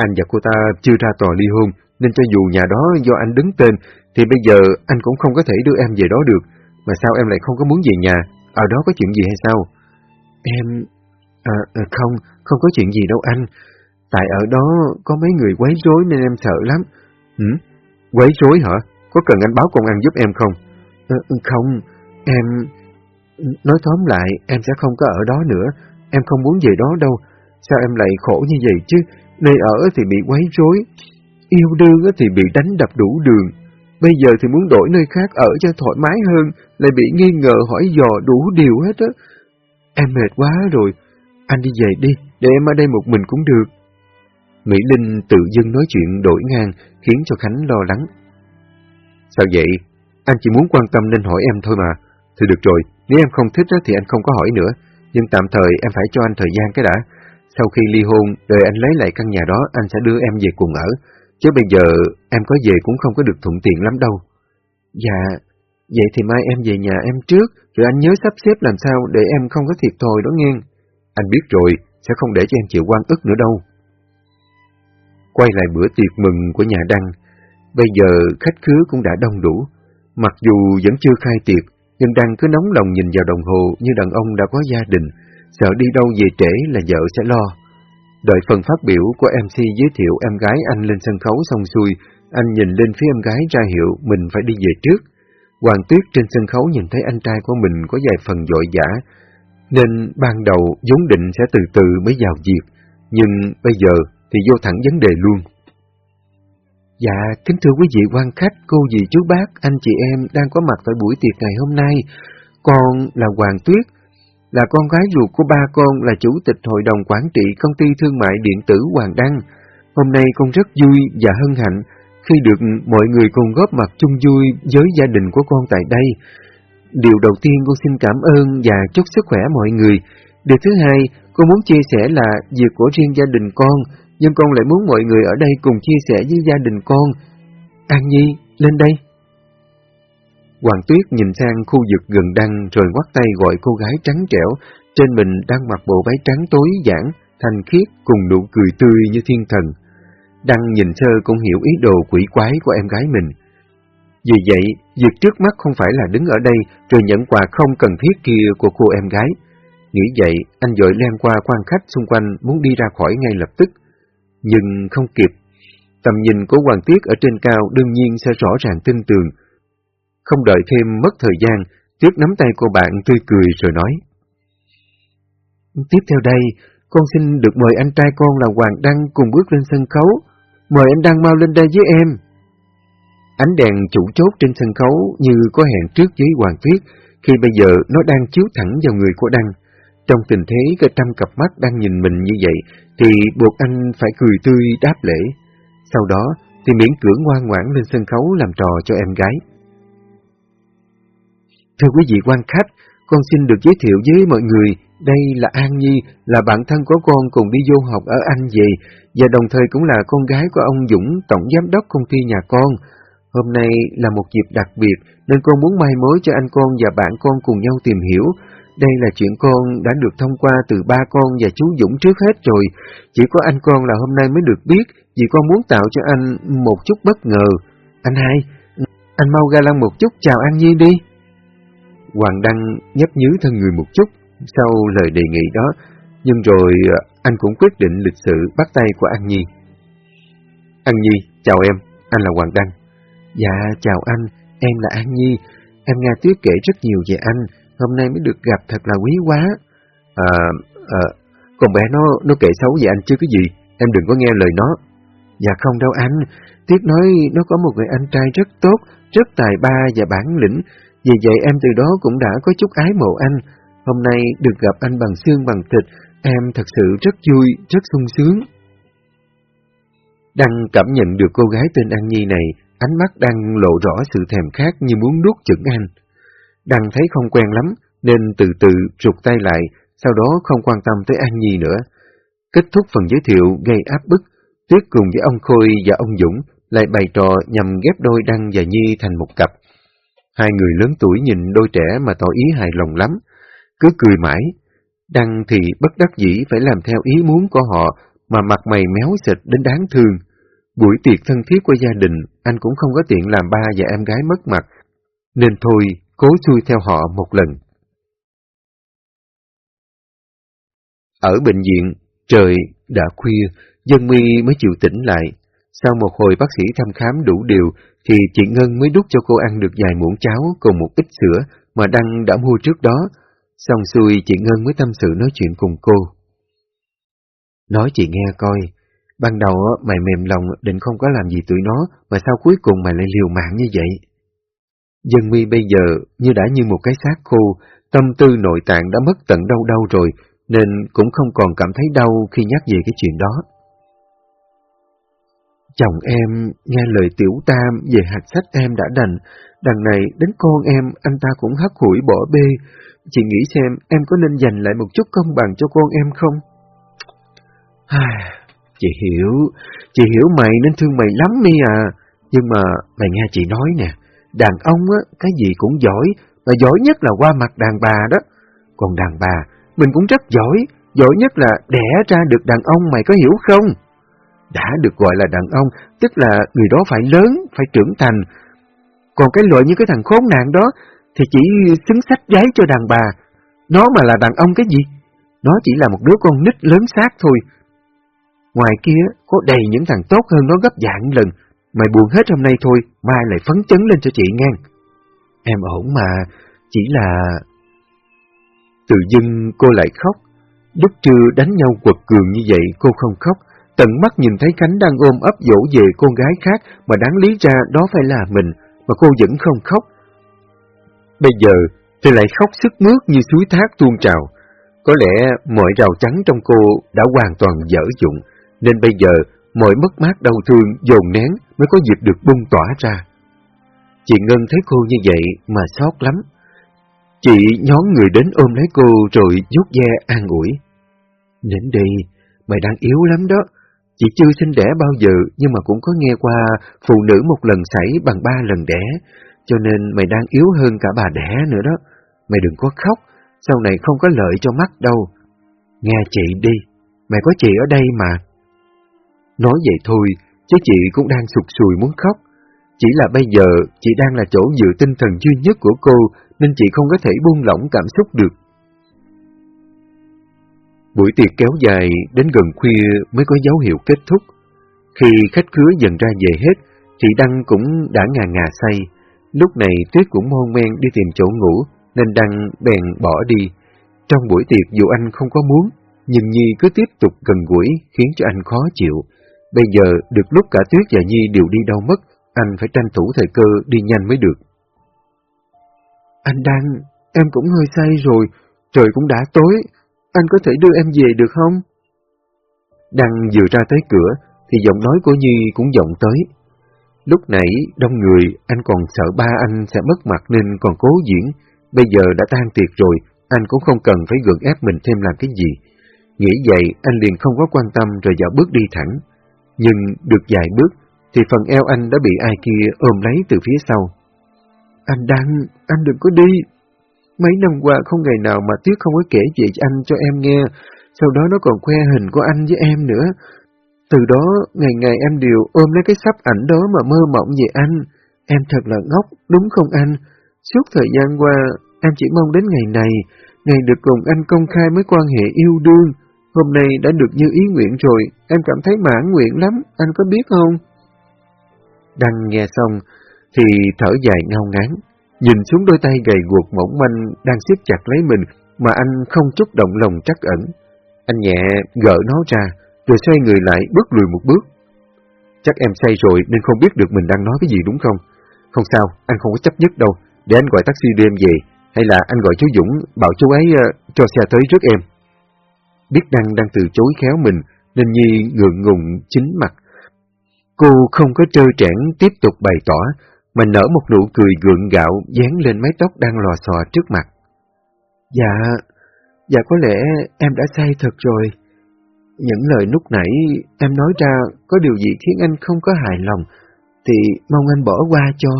Anh và cô ta chưa ra tòa ly hôn, nên cho dù nhà đó do anh đứng tên, thì bây giờ anh cũng không có thể đưa em về đó được. Mà sao em lại không có muốn về nhà? Ở đó có chuyện gì hay sao? Em... À, à, không, không có chuyện gì đâu anh. Tại ở đó có mấy người quấy rối nên em sợ lắm. Ừ? Quấy rối hả? Có cần anh báo công an giúp em không? À, không, em... Nói tóm lại, em sẽ không có ở đó nữa. Em không muốn về đó đâu. Sao em lại khổ như vậy chứ? Nơi ở thì bị quấy rối. Yêu đương thì bị đánh đập đủ đường. Bây giờ thì muốn đổi nơi khác ở cho thoải mái hơn, lại bị nghi ngờ hỏi dò đủ điều hết á. Em mệt quá rồi. Anh đi về đi, để em ở đây một mình cũng được. Mỹ Linh tự dưng nói chuyện đổi ngang, khiến cho Khánh lo lắng. Sao vậy? Anh chỉ muốn quan tâm nên hỏi em thôi mà. Thì được rồi, nếu em không thích thì anh không có hỏi nữa. Nhưng tạm thời em phải cho anh thời gian cái đã. Sau khi ly hôn, đợi anh lấy lại căn nhà đó, anh sẽ đưa em về cùng ở. Chứ bây giờ em có về cũng không có được thuận tiện lắm đâu. Dạ, vậy thì mai em về nhà em trước, rồi anh nhớ sắp xếp làm sao để em không có thiệt thòi đó nghe. Anh biết rồi, sẽ không để cho em chịu quan ức nữa đâu. Quay lại bữa tiệc mừng của nhà Đăng, Bây giờ khách khứa cũng đã đông đủ. Mặc dù vẫn chưa khai tiệc, nhưng đang cứ nóng lòng nhìn vào đồng hồ như đàn ông đã có gia đình, sợ đi đâu về trễ là vợ sẽ lo. Đợi phần phát biểu của MC giới thiệu em gái anh lên sân khấu xong xuôi, anh nhìn lên phía em gái ra hiệu mình phải đi về trước. Hoàng Tuyết trên sân khấu nhìn thấy anh trai của mình có vài phần dội dã, nên ban đầu vốn định sẽ từ từ mới vào việc, nhưng bây giờ thì vô thẳng vấn đề luôn. Dạ, kính thưa quý vị quan khách, cô dì chú bác, anh chị em đang có mặt tại buổi tiệc ngày hôm nay. Con là Hoàng Tuyết, là con gái ruột của ba con là chủ tịch hội đồng quản trị công ty thương mại điện tử Hoàng Đăng. Hôm nay con rất vui và hân hạnh khi được mọi người cùng góp mặt chung vui với gia đình của con tại đây. Điều đầu tiên con xin cảm ơn và chúc sức khỏe mọi người. Điều thứ hai, con muốn chia sẻ là việc của riêng gia đình con nhưng con lại muốn mọi người ở đây cùng chia sẻ với gia đình con. An Nhi, lên đây. Hoàng Tuyết nhìn sang khu vực gần đăng rồi quát tay gọi cô gái trắng trẻo, trên mình đang mặc bộ váy trắng tối giản, thanh khiết cùng nụ cười tươi như thiên thần. Đăng nhìn sơ cũng hiểu ý đồ quỷ quái của em gái mình. Vì vậy, việc trước mắt không phải là đứng ở đây rồi nhận quà không cần thiết kia của cô em gái. Nghĩ vậy, anh dội len qua quan khách xung quanh muốn đi ra khỏi ngay lập tức. Nhưng không kịp. Tầm nhìn của Hoàng Tiết ở trên cao đương nhiên sẽ rõ ràng tin tường. Không đợi thêm mất thời gian, Tuyết nắm tay cô bạn tươi cười rồi nói. Tiếp theo đây, con xin được mời anh trai con là Hoàng Đăng cùng bước lên sân khấu. Mời anh Đăng mau lên đây với em. Ánh đèn chủ chốt trên sân khấu như có hẹn trước với Hoàng Tuyết, khi bây giờ nó đang chiếu thẳng vào người của Đăng. Trong tình thế cả trăm cặp mắt đang nhìn mình như vậy, thì buộc anh phải cười tươi đáp lễ. Sau đó thì miễn cưỡng ngoan ngoãn lên sân khấu làm trò cho em gái. Thưa quý vị quan khách, con xin được giới thiệu với mọi người, đây là An Nhi, là bạn thân của con cùng đi du học ở Anh về, và đồng thời cũng là con gái của ông Dũng, tổng giám đốc công ty nhà con. Hôm nay là một dịp đặc biệt, nên con muốn mai mối cho anh con và bạn con cùng nhau tìm hiểu. Đây là chuyện con đã được thông qua từ ba con và chú Dũng trước hết rồi. Chỉ có anh con là hôm nay mới được biết, vì con muốn tạo cho anh một chút bất ngờ. Anh hai, anh mau ga lăng một chút chào An Nhi đi. Hoàng Đăng nhấp nhứ thân người một chút sau lời đề nghị đó, nhưng rồi à, anh cũng quyết định lịch sự bắt tay của An Nhi. An Nhi, chào em, anh là Hoàng Đăng. Dạ, chào anh, em là An Nhi. Em nghe Tuyết kể rất nhiều về anh, hôm nay mới được gặp thật là quý quá. À, à con bé nó nó kể xấu về anh chứ cái gì, em đừng có nghe lời nó. Dạ không đâu anh, Tuyết nói nó có một người anh trai rất tốt, rất tài ba và bản lĩnh, vì vậy em từ đó cũng đã có chút ái mộ anh. Hôm nay được gặp anh bằng xương bằng thịt, em thật sự rất vui, rất sung sướng. Đăng cảm nhận được cô gái tên An Nhi này, ánh mắt đang lộ rõ sự thèm khát như muốn nuốt chửng anh. Đăng thấy không quen lắm, nên từ từ rụt tay lại, sau đó không quan tâm tới An Nhi nữa. Kết thúc phần giới thiệu gây áp bức, Tuyết cùng với ông Khôi và ông Dũng lại bày trò nhằm ghép đôi Đăng và Nhi thành một cặp. Hai người lớn tuổi nhìn đôi trẻ mà tỏ ý hài lòng lắm, cứ cười mãi. Đăng thì bất đắc dĩ phải làm theo ý muốn của họ mà mặt mày méo xịt đến đáng thương. Buổi tiệc thân thiết của gia đình, anh cũng không có tiện làm ba và em gái mất mặt, nên thôi cố xuôi theo họ một lần. Ở bệnh viện, trời đã khuya, dân mi mới chịu tỉnh lại. Sau một hồi bác sĩ thăm khám đủ điều, thì chị Ngân mới đút cho cô ăn được vài muỗng cháo cùng một ít sữa mà Đăng đã mua trước đó. Xong xuôi chị Ngân mới tâm sự nói chuyện cùng cô. Nói chị nghe coi, ban đầu mày mềm lòng định không có làm gì tụi nó, mà sao cuối cùng mày lại liều mạng như vậy? Dân mi bây giờ như đã như một cái xác khô, tâm tư nội tạng đã mất tận đâu đâu rồi, nên cũng không còn cảm thấy đau khi nhắc về cái chuyện đó. Chồng em nghe lời tiểu tam về hạt sách em đã đành, đằng này đến con em anh ta cũng hắt hủi bỏ bê. Chị nghĩ xem em có nên dành lại một chút công bằng cho con em không? Chị hiểu, chị hiểu mày nên thương mày lắm mi à. Nhưng mà mày nghe chị nói nè, đàn ông á, cái gì cũng giỏi, mà giỏi nhất là qua mặt đàn bà đó. Còn đàn bà, mình cũng rất giỏi, giỏi nhất là đẻ ra được đàn ông mày có hiểu không? Đã được gọi là đàn ông, tức là người đó phải lớn, phải trưởng thành. Còn cái loại như cái thằng khốn nạn đó, thì chỉ xứng sách giấy cho đàn bà. Nó mà là đàn ông cái gì? Nó chỉ là một đứa con nít lớn xác thôi. Ngoài kia có đầy những thằng tốt hơn nó gấp dạng lần. Mày buồn hết hôm nay thôi, mai lại phấn chấn lên cho chị ngang. Em ổn mà, chỉ là... Tự dưng cô lại khóc. Lúc trưa đánh nhau quật cường như vậy cô không khóc, Tận mắt nhìn thấy Khánh đang ôm ấp dỗ về con gái khác mà đáng lý ra đó phải là mình, mà cô vẫn không khóc. Bây giờ thì lại khóc sức mướt như suối thác tuôn trào. Có lẽ mọi rào trắng trong cô đã hoàn toàn dở dụng, nên bây giờ mọi mất mát đau thương dồn nén mới có dịp được bung tỏa ra. Chị Ngân thấy cô như vậy mà xót lắm. Chị nhón người đến ôm lấy cô rồi rút ve an ủi. Đến đi, mày đang yếu lắm đó, Chị chưa sinh đẻ bao giờ, nhưng mà cũng có nghe qua phụ nữ một lần xảy bằng ba lần đẻ, cho nên mày đang yếu hơn cả bà đẻ nữa đó. Mày đừng có khóc, sau này không có lợi cho mắt đâu. Nghe chị đi, mày có chị ở đây mà. Nói vậy thôi, chứ chị cũng đang sụt sùi muốn khóc. Chỉ là bây giờ chị đang là chỗ dựa tinh thần duy nhất của cô, nên chị không có thể buông lỏng cảm xúc được. Buổi tiệc kéo dài đến gần khuya mới có dấu hiệu kết thúc. Khi khách khứa dần ra về hết, chị Đăng cũng đã ngà ngà say. Lúc này Tuyết cũng môn men đi tìm chỗ ngủ, nên Đăng bèn bỏ đi. Trong buổi tiệc dù anh không có muốn, nhưng Nhi cứ tiếp tục gần gũi khiến cho anh khó chịu. Bây giờ được lúc cả Tuyết và Nhi đều đi đâu mất, anh phải tranh thủ thời cơ đi nhanh mới được. Anh Đăng, em cũng hơi say rồi, trời cũng đã tối, anh có thể đưa em về được không? Đăng vừa ra tới cửa, thì giọng nói của Nhi cũng vọng tới. Lúc nãy, đông người, anh còn sợ ba anh sẽ mất mặt nên còn cố diễn. Bây giờ đã tan tiệc rồi, anh cũng không cần phải gượng ép mình thêm làm cái gì. Nghĩ vậy, anh liền không có quan tâm rồi dạo bước đi thẳng. Nhưng được vài bước, thì phần eo anh đã bị ai kia ôm lấy từ phía sau. Anh Đăng, anh đừng có đi, Mấy năm qua không ngày nào mà Tuyết không có kể về anh cho em nghe, sau đó nó còn khoe hình của anh với em nữa. Từ đó, ngày ngày em đều ôm lấy cái sắp ảnh đó mà mơ mộng về anh. Em thật là ngốc, đúng không anh? Suốt thời gian qua, em chỉ mong đến ngày này, ngày được cùng anh công khai mối quan hệ yêu đương. Hôm nay đã được như ý nguyện rồi, em cảm thấy mãn nguyện lắm, anh có biết không? Đăng nghe xong, thì thở dài ngao ngán. Nhìn xuống đôi tay gầy guộc mỏng manh đang siết chặt lấy mình mà anh không chút động lòng trắc ẩn. Anh nhẹ gỡ nó ra, rồi xoay người lại bước lùi một bước. Chắc em say rồi nên không biết được mình đang nói cái gì đúng không? Không sao, anh không có chấp nhất đâu, để anh gọi taxi đưa em về, hay là anh gọi chú Dũng bảo chú ấy uh, cho xe tới trước em. Biết Đăng đang từ chối khéo mình, nên Nhi ngượng ngùng chính mặt. Cô không có trơ trẽn tiếp tục bày tỏ, mà nở một nụ cười gượng gạo dán lên mái tóc đang lò xò trước mặt. Dạ, dạ có lẽ em đã say thật rồi. Những lời lúc nãy em nói ra có điều gì khiến anh không có hài lòng, thì mong anh bỏ qua cho.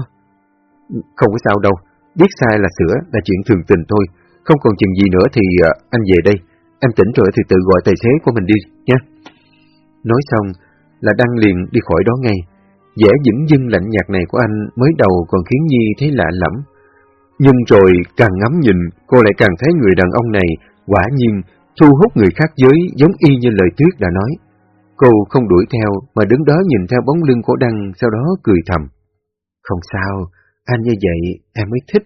Không có sao đâu, biết sai là sửa là chuyện thường tình thôi, không còn chuyện gì nữa thì ờ, anh về đây, em tỉnh rồi thì tự gọi tài xế của mình đi nha. Nói xong là đăng liền đi khỏi đó ngay vẻ dững dưng lạnh nhạt này của anh mới đầu còn khiến Nhi thấy lạ lẫm. Nhưng rồi càng ngắm nhìn, cô lại càng thấy người đàn ông này quả nhiên thu hút người khác giới giống y như lời Tuyết đã nói. Cô không đuổi theo mà đứng đó nhìn theo bóng lưng của Đăng sau đó cười thầm. Không sao, anh như vậy em mới thích.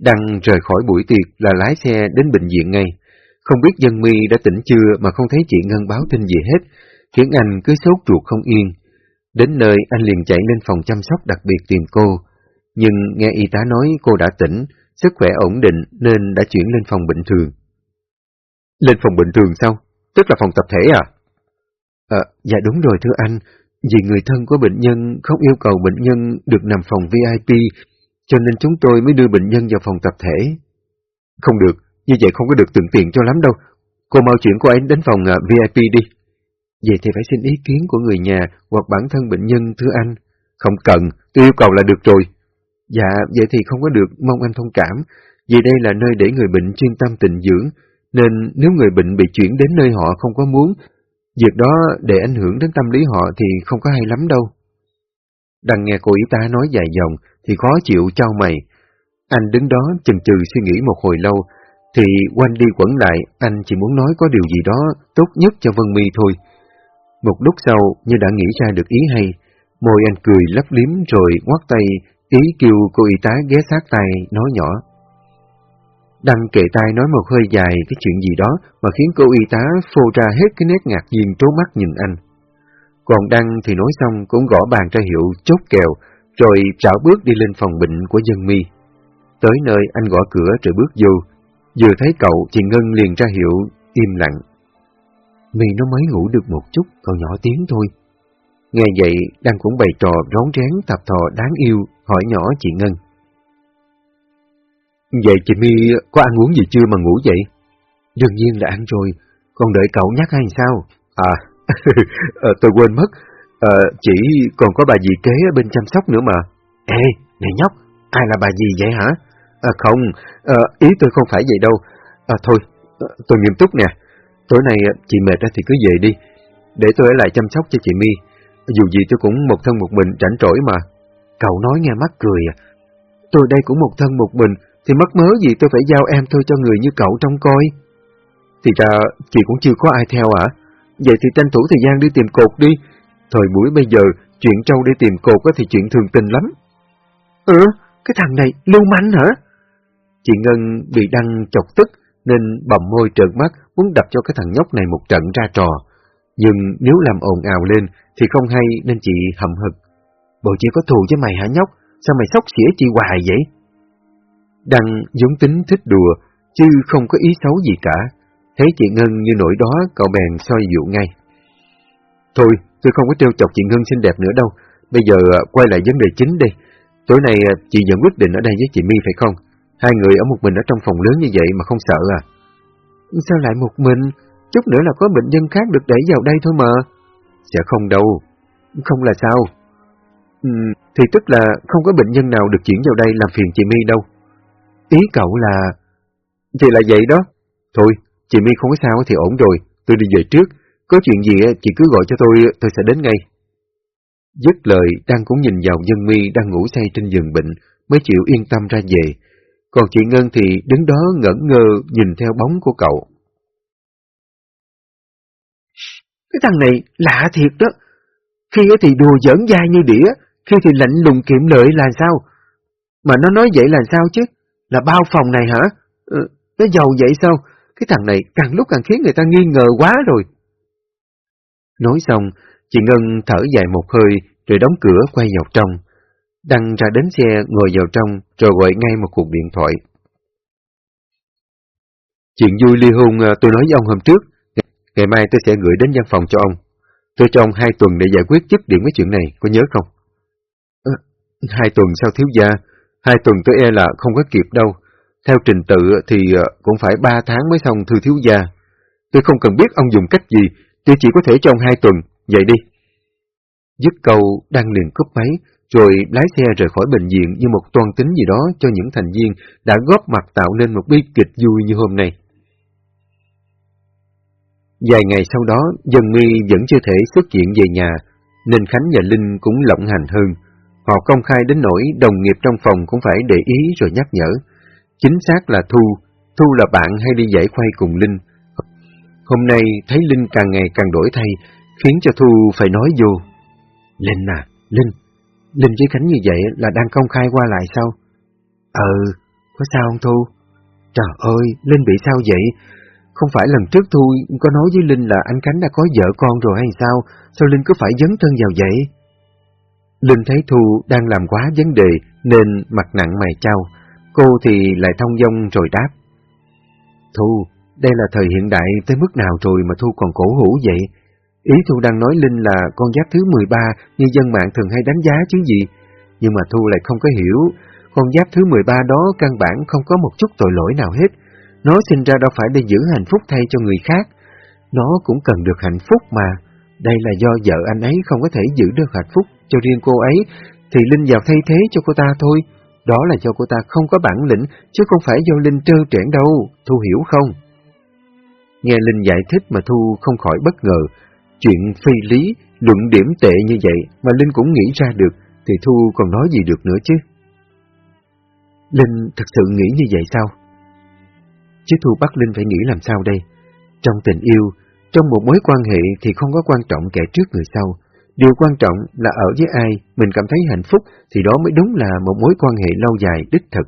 Đăng rời khỏi buổi tiệc là lái xe đến bệnh viện ngay. Không biết dân mi đã tỉnh chưa mà không thấy chị Ngân báo tin gì hết, khiến anh cứ sốt ruột không yên. Đến nơi anh liền chạy lên phòng chăm sóc đặc biệt tìm cô, nhưng nghe y tá nói cô đã tỉnh, sức khỏe ổn định nên đã chuyển lên phòng bệnh thường. Lên phòng bệnh thường sao? Tức là phòng tập thể à? À, dạ đúng rồi thưa anh, vì người thân của bệnh nhân không yêu cầu bệnh nhân được nằm phòng VIP, cho nên chúng tôi mới đưa bệnh nhân vào phòng tập thể. Không được, như vậy không có được từng tiền cho lắm đâu. Cô mau chuyển cô ấy đến phòng ờ, VIP đi. Vậy thì phải xin ý kiến của người nhà hoặc bản thân bệnh nhân, thưa anh. Không cần, tôi yêu cầu là được rồi. Dạ, vậy thì không có được, mong anh thông cảm. Vì đây là nơi để người bệnh chuyên tâm tình dưỡng, nên nếu người bệnh bị chuyển đến nơi họ không có muốn, việc đó để ảnh hưởng đến tâm lý họ thì không có hay lắm đâu. đằng nghe cô y tá nói dài dòng thì khó chịu trao mày. Anh đứng đó chần chừ suy nghĩ một hồi lâu, thì quanh đi quẩn lại anh chỉ muốn nói có điều gì đó tốt nhất cho Vân My thôi. Một lúc sau như đã nghĩ ra được ý hay, môi anh cười lấp liếm rồi ngoắt tay, ý kêu cô y tá ghé sát tay, nói nhỏ. Đăng kệ tay nói một hơi dài cái chuyện gì đó mà khiến cô y tá phô ra hết cái nét ngạc nhiên trố mắt nhìn anh. Còn Đăng thì nói xong cũng gõ bàn ra hiệu chốt kèo, rồi trảo bước đi lên phòng bệnh của dân mi. Tới nơi anh gõ cửa rồi bước vô, vừa thấy cậu chị Ngân liền ra hiệu im lặng. mì nó mới ngủ được một chút, còn nhỏ tiếng thôi. Nghe vậy, đang cũng bày trò rón rén tập thò đáng yêu, hỏi nhỏ chị Ngân. Vậy chị Mi có ăn uống gì chưa mà ngủ vậy? Đương nhiên là ăn rồi, còn đợi cậu nhắc hay sao? À, à, tôi quên mất, à, chỉ còn có bà dì kế ở bên chăm sóc nữa mà. Ê, này nhóc, ai là bà dì vậy hả? À, không, à, ý tôi không phải vậy đâu. À, thôi, tôi nghiêm túc nè. Tối nay à, chị mệt thì cứ về đi, để tôi ở lại chăm sóc cho chị My. Dù gì tôi cũng một thân một mình rảnh rỗi mà. Cậu nói nghe mắc cười à. Tôi đây cũng một thân một mình, thì mất mớ gì tôi phải giao em thôi cho người như cậu trông coi. Thì ra chị cũng chưa có ai theo à? Vậy thì tranh thủ thời gian đi tìm cột đi. Thời buổi bây giờ, chuyện trâu đi tìm cột thì chuyện thường tình lắm. Ừ, cái thằng này lưu manh hả? Chị Ngân bị đăng chọc tức nên bầm môi trợn mắt muốn đập cho cái thằng nhóc này một trận ra trò. Nhưng nếu làm ồn ào lên thì không hay nên chị hậm hực. Bộ chị có thù với mày hả nhóc? Sao mày sóc xỉa chị hoài vậy? Đăng giống tính thích đùa, chứ không có ý xấu gì cả. Thấy chị Ngân như nổi đó, cậu bèn soi dụ ngay. Thôi, tôi không có trêu chọc chị Ngân xinh đẹp nữa đâu. Bây giờ à, quay lại vấn đề chính đi. Tối nay à, chị vẫn quyết định ở đây với chị My phải không? Hai người ở một mình ở trong phòng lớn như vậy mà không sợ à? Sao lại một mình? Chút nữa là có bệnh nhân khác được đẩy vào đây thôi mà. Sẽ không đâu. Không là sao? Ừ, thì tức là không có bệnh nhân nào được chuyển vào đây làm phiền chị My đâu. Ý cậu là... Thì là vậy đó. Thôi, chị My không có sao thì ổn rồi, tôi đi về trước. Có chuyện gì chị cứ gọi cho tôi, tôi sẽ đến ngay. Dứt lời, đang cũng nhìn vào dân mi đang ngủ say trên giường bệnh, mới chịu yên tâm ra về. Còn chị Ngân thì đứng đó ngẩn ngơ nhìn theo bóng của cậu. Cái thằng này lạ thiệt đó. Khi thì đùa giỡn dai như đĩa, khi thì lạnh lùng kiệm lợi là sao? Mà nó nói vậy là sao chứ? Là bao phòng này hả? Ừ, nó giàu vậy sao? Cái thằng này càng lúc càng khiến người ta nghi ngờ quá rồi. Nói xong, chị Ngân thở dài một hơi rồi đóng cửa quay vào trong. Đăng ra đến xe ngồi vào trong rồi gọi ngay một cuộc điện thoại. Chuyện vui ly hôn à, tôi nói với ông hôm trước, ngày mai tôi sẽ gửi đến văn phòng cho ông. Tôi cho ông hai tuần để giải quyết dứt điểm cái chuyện này, có nhớ không? À, hai tuần sao thiếu gia? Hai tuần tôi e là không có kịp đâu. Theo trình tự thì à, cũng phải ba tháng mới xong thư thiếu gia. Tôi không cần biết ông dùng cách gì, tôi chỉ có thể trong hai tuần, vậy đi. Dứt câu, đang liền cúp máy, rồi lái xe rời khỏi bệnh viện như một toan tính gì đó cho những thành viên đã góp mặt tạo nên một bi kịch vui như hôm nay. Vài ngày sau đó, Dân Mi vẫn chưa thể xuất hiện về nhà, nên Khánh và Linh cũng lộng hành hơn. Họ công khai đến nỗi đồng nghiệp trong phòng cũng phải để ý rồi nhắc nhở. Chính xác là Thu, Thu là bạn hay đi giải khoai cùng Linh. Hôm nay thấy Linh càng ngày càng đổi thay, khiến cho Thu phải nói vô. Linh à, Linh, Linh với Khánh như vậy là đang công khai qua lại sao? Ừ, có sao không Thu? Trời ơi, Linh bị sao vậy? Không phải lần trước Thu có nói với Linh là anh Khánh đã có vợ con rồi hay sao? Sao Linh cứ phải dấn thân vào vậy? Linh thấy Thu đang làm quá vấn đề nên mặt nặng mày trao. Cô thì lại thông dong rồi đáp. Thu, đây là thời hiện đại tới mức nào rồi mà Thu còn cổ hủ vậy? Ý Thu đang nói Linh là con giáp thứ 13 như dân mạng thường hay đánh giá chứ gì. Nhưng mà Thu lại không có hiểu, con giáp thứ 13 đó căn bản không có một chút tội lỗi nào hết. Nó sinh ra đâu phải để giữ hạnh phúc thay cho người khác. Nó cũng cần được hạnh phúc mà. Đây là do vợ anh ấy không có thể giữ được hạnh phúc cho riêng cô ấy, thì Linh vào thay thế cho cô ta thôi. Đó là do cô ta không có bản lĩnh, chứ không phải do Linh trơ trẽn đâu, Thu hiểu không? Nghe Linh giải thích mà Thu không khỏi bất ngờ. Chuyện phi lý, luận điểm tệ như vậy mà Linh cũng nghĩ ra được, thì Thu còn nói gì được nữa chứ? Linh thật sự nghĩ như vậy sao? Chứ Thu bắt Linh phải nghĩ làm sao đây? Trong tình yêu, trong một mối quan hệ thì không có quan trọng kẻ trước người sau. Điều quan trọng là ở với ai mình cảm thấy hạnh phúc thì đó mới đúng là một mối quan hệ lâu dài đích thực.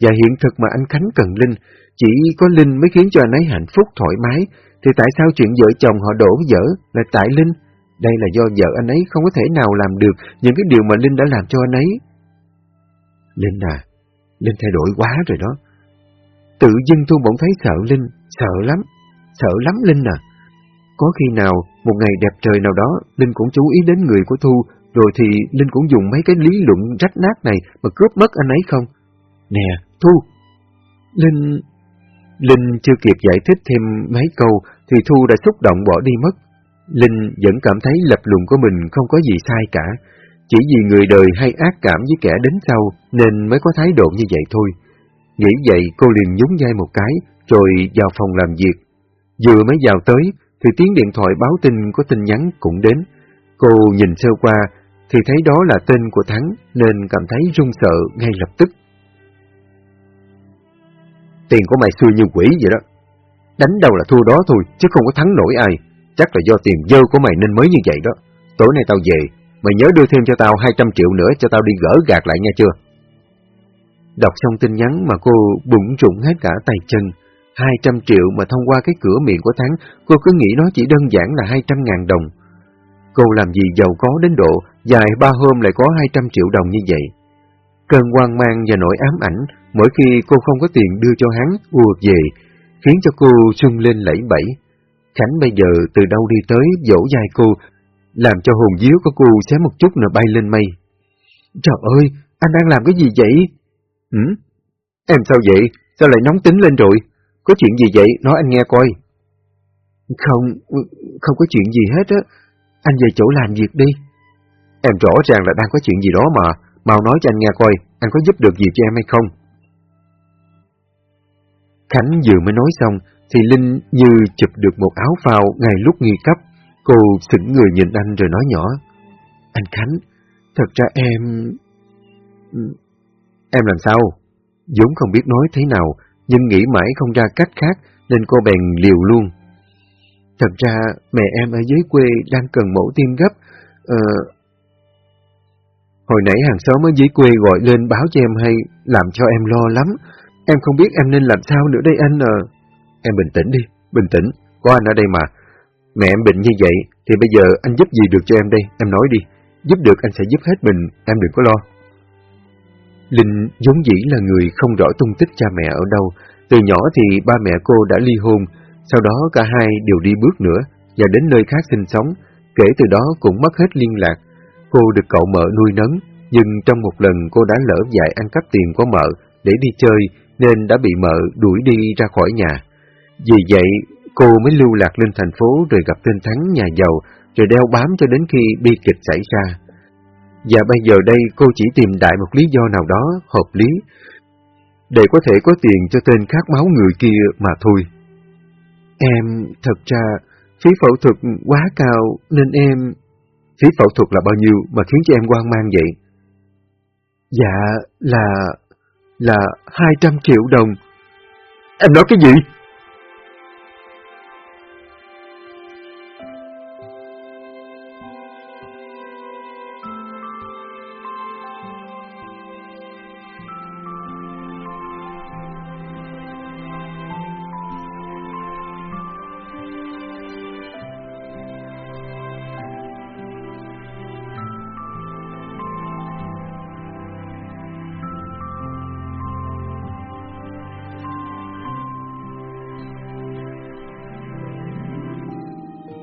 Và hiện thực mà anh Khánh cần Linh, chỉ có Linh mới khiến cho anh ấy hạnh phúc thoải mái, thì tại sao chuyện vợ chồng họ đổ dở là tại Linh? Đây là do vợ anh ấy không có thể nào làm được những cái điều mà Linh đã làm cho anh ấy. Linh à, Linh thay đổi quá rồi đó. Tự dưng tôi bỗng thấy sợ Linh, sợ lắm, sợ lắm Linh à. Có khi nào, một ngày đẹp trời nào đó, Linh cũng chú ý đến người của Thu, rồi thì Linh cũng dùng mấy cái lý luận rách nát này mà cướp mất anh ấy không? Nè, Thu! Linh... Linh chưa kịp giải thích thêm mấy câu thì Thu đã xúc động bỏ đi mất. Linh vẫn cảm thấy lập luận của mình không có gì sai cả, chỉ vì người đời hay ác cảm với kẻ đến sau nên mới có thái độ như vậy thôi. Nghĩ vậy cô liền nhún vai một cái, rồi vào phòng làm việc. Vừa mới vào tới, thì tiếng điện thoại báo tin có tin nhắn cũng đến. Cô nhìn sơ qua, thì thấy đó là tên của Thắng, nên cảm thấy run sợ ngay lập tức. Tiền của mày xui như quỷ vậy đó. Đánh đầu là thua đó thôi, chứ không có thắng nổi ai. Chắc là do tiền dơ của mày nên mới như vậy đó. Tối nay tao về, mày nhớ đưa thêm cho tao 200 triệu nữa cho tao đi gỡ gạt lại nha chưa? Đọc xong tin nhắn mà cô bụng rụng hết cả tay chân. 200 triệu mà thông qua cái cửa miệng của Thắng, cô cứ nghĩ nó chỉ đơn giản là 200 ngàn đồng. Cô làm gì giàu có đến độ, dài ba hôm lại có 200 triệu đồng như vậy. Cơn hoang mang và nỗi ám ảnh, mỗi khi cô không có tiền đưa cho hắn, ùa về, khiến cho cô sưng lên lẫy bẫy. Khánh bây giờ từ đâu đi tới dỗ dài cô, làm cho hồn díu của cô xé một chút nữa bay lên mây. Trời ơi, anh đang làm cái gì vậy? Ừ? Em sao vậy? Sao lại nóng tính lên rồi? Có chuyện gì vậy? Nói anh nghe coi. Không, không có chuyện gì hết á. Anh về chỗ làm việc đi. Em rõ ràng là đang có chuyện gì đó mà. Mau nói cho anh nghe coi, anh có giúp được gì cho em hay không? Khánh vừa mới nói xong, thì Linh như chụp được một áo phao ngay lúc nghi cấp. Cô sững người nhìn anh rồi nói nhỏ. Anh Khánh, thật ra em... Em làm sao? Dũng không biết nói thế nào, nhưng nghĩ mãi không ra cách khác nên cô bèn liều luôn. Thật ra mẹ em ở dưới quê đang cần mẫu tim gấp. Ờ... Hồi nãy hàng xóm ở dưới quê gọi lên báo cho em hay, làm cho em lo lắm. Em không biết em nên làm sao nữa đây anh à. Em bình tĩnh đi, bình tĩnh, có anh ở đây mà. Mẹ em bệnh như vậy, thì bây giờ anh giúp gì được cho em đây, em nói đi. Giúp được anh sẽ giúp hết mình, em đừng có lo. Linh vốn dĩ là người không rõ tung tích cha mẹ ở đâu. Từ nhỏ thì ba mẹ cô đã ly hôn, sau đó cả hai đều đi bước nữa và đến nơi khác sinh sống. Kể từ đó cũng mất hết liên lạc. Cô được cậu mợ nuôi nấng, nhưng trong một lần cô đã lỡ dại ăn cắp tiền của mợ để đi chơi nên đã bị mợ đuổi đi ra khỏi nhà. Vì vậy, cô mới lưu lạc lên thành phố rồi gặp tên Thắng nhà giàu, rồi đeo bám cho đến khi bi kịch xảy ra. Và bây giờ đây cô chỉ tìm đại một lý do nào đó hợp lý, để có thể có tiền cho tên khát máu người kia mà thôi. Em, thật ra, phí phẫu thuật quá cao nên em... Phí phẫu thuật là bao nhiêu mà khiến cho em quan mang vậy? Dạ, là là 200 triệu đồng. Em nói cái gì?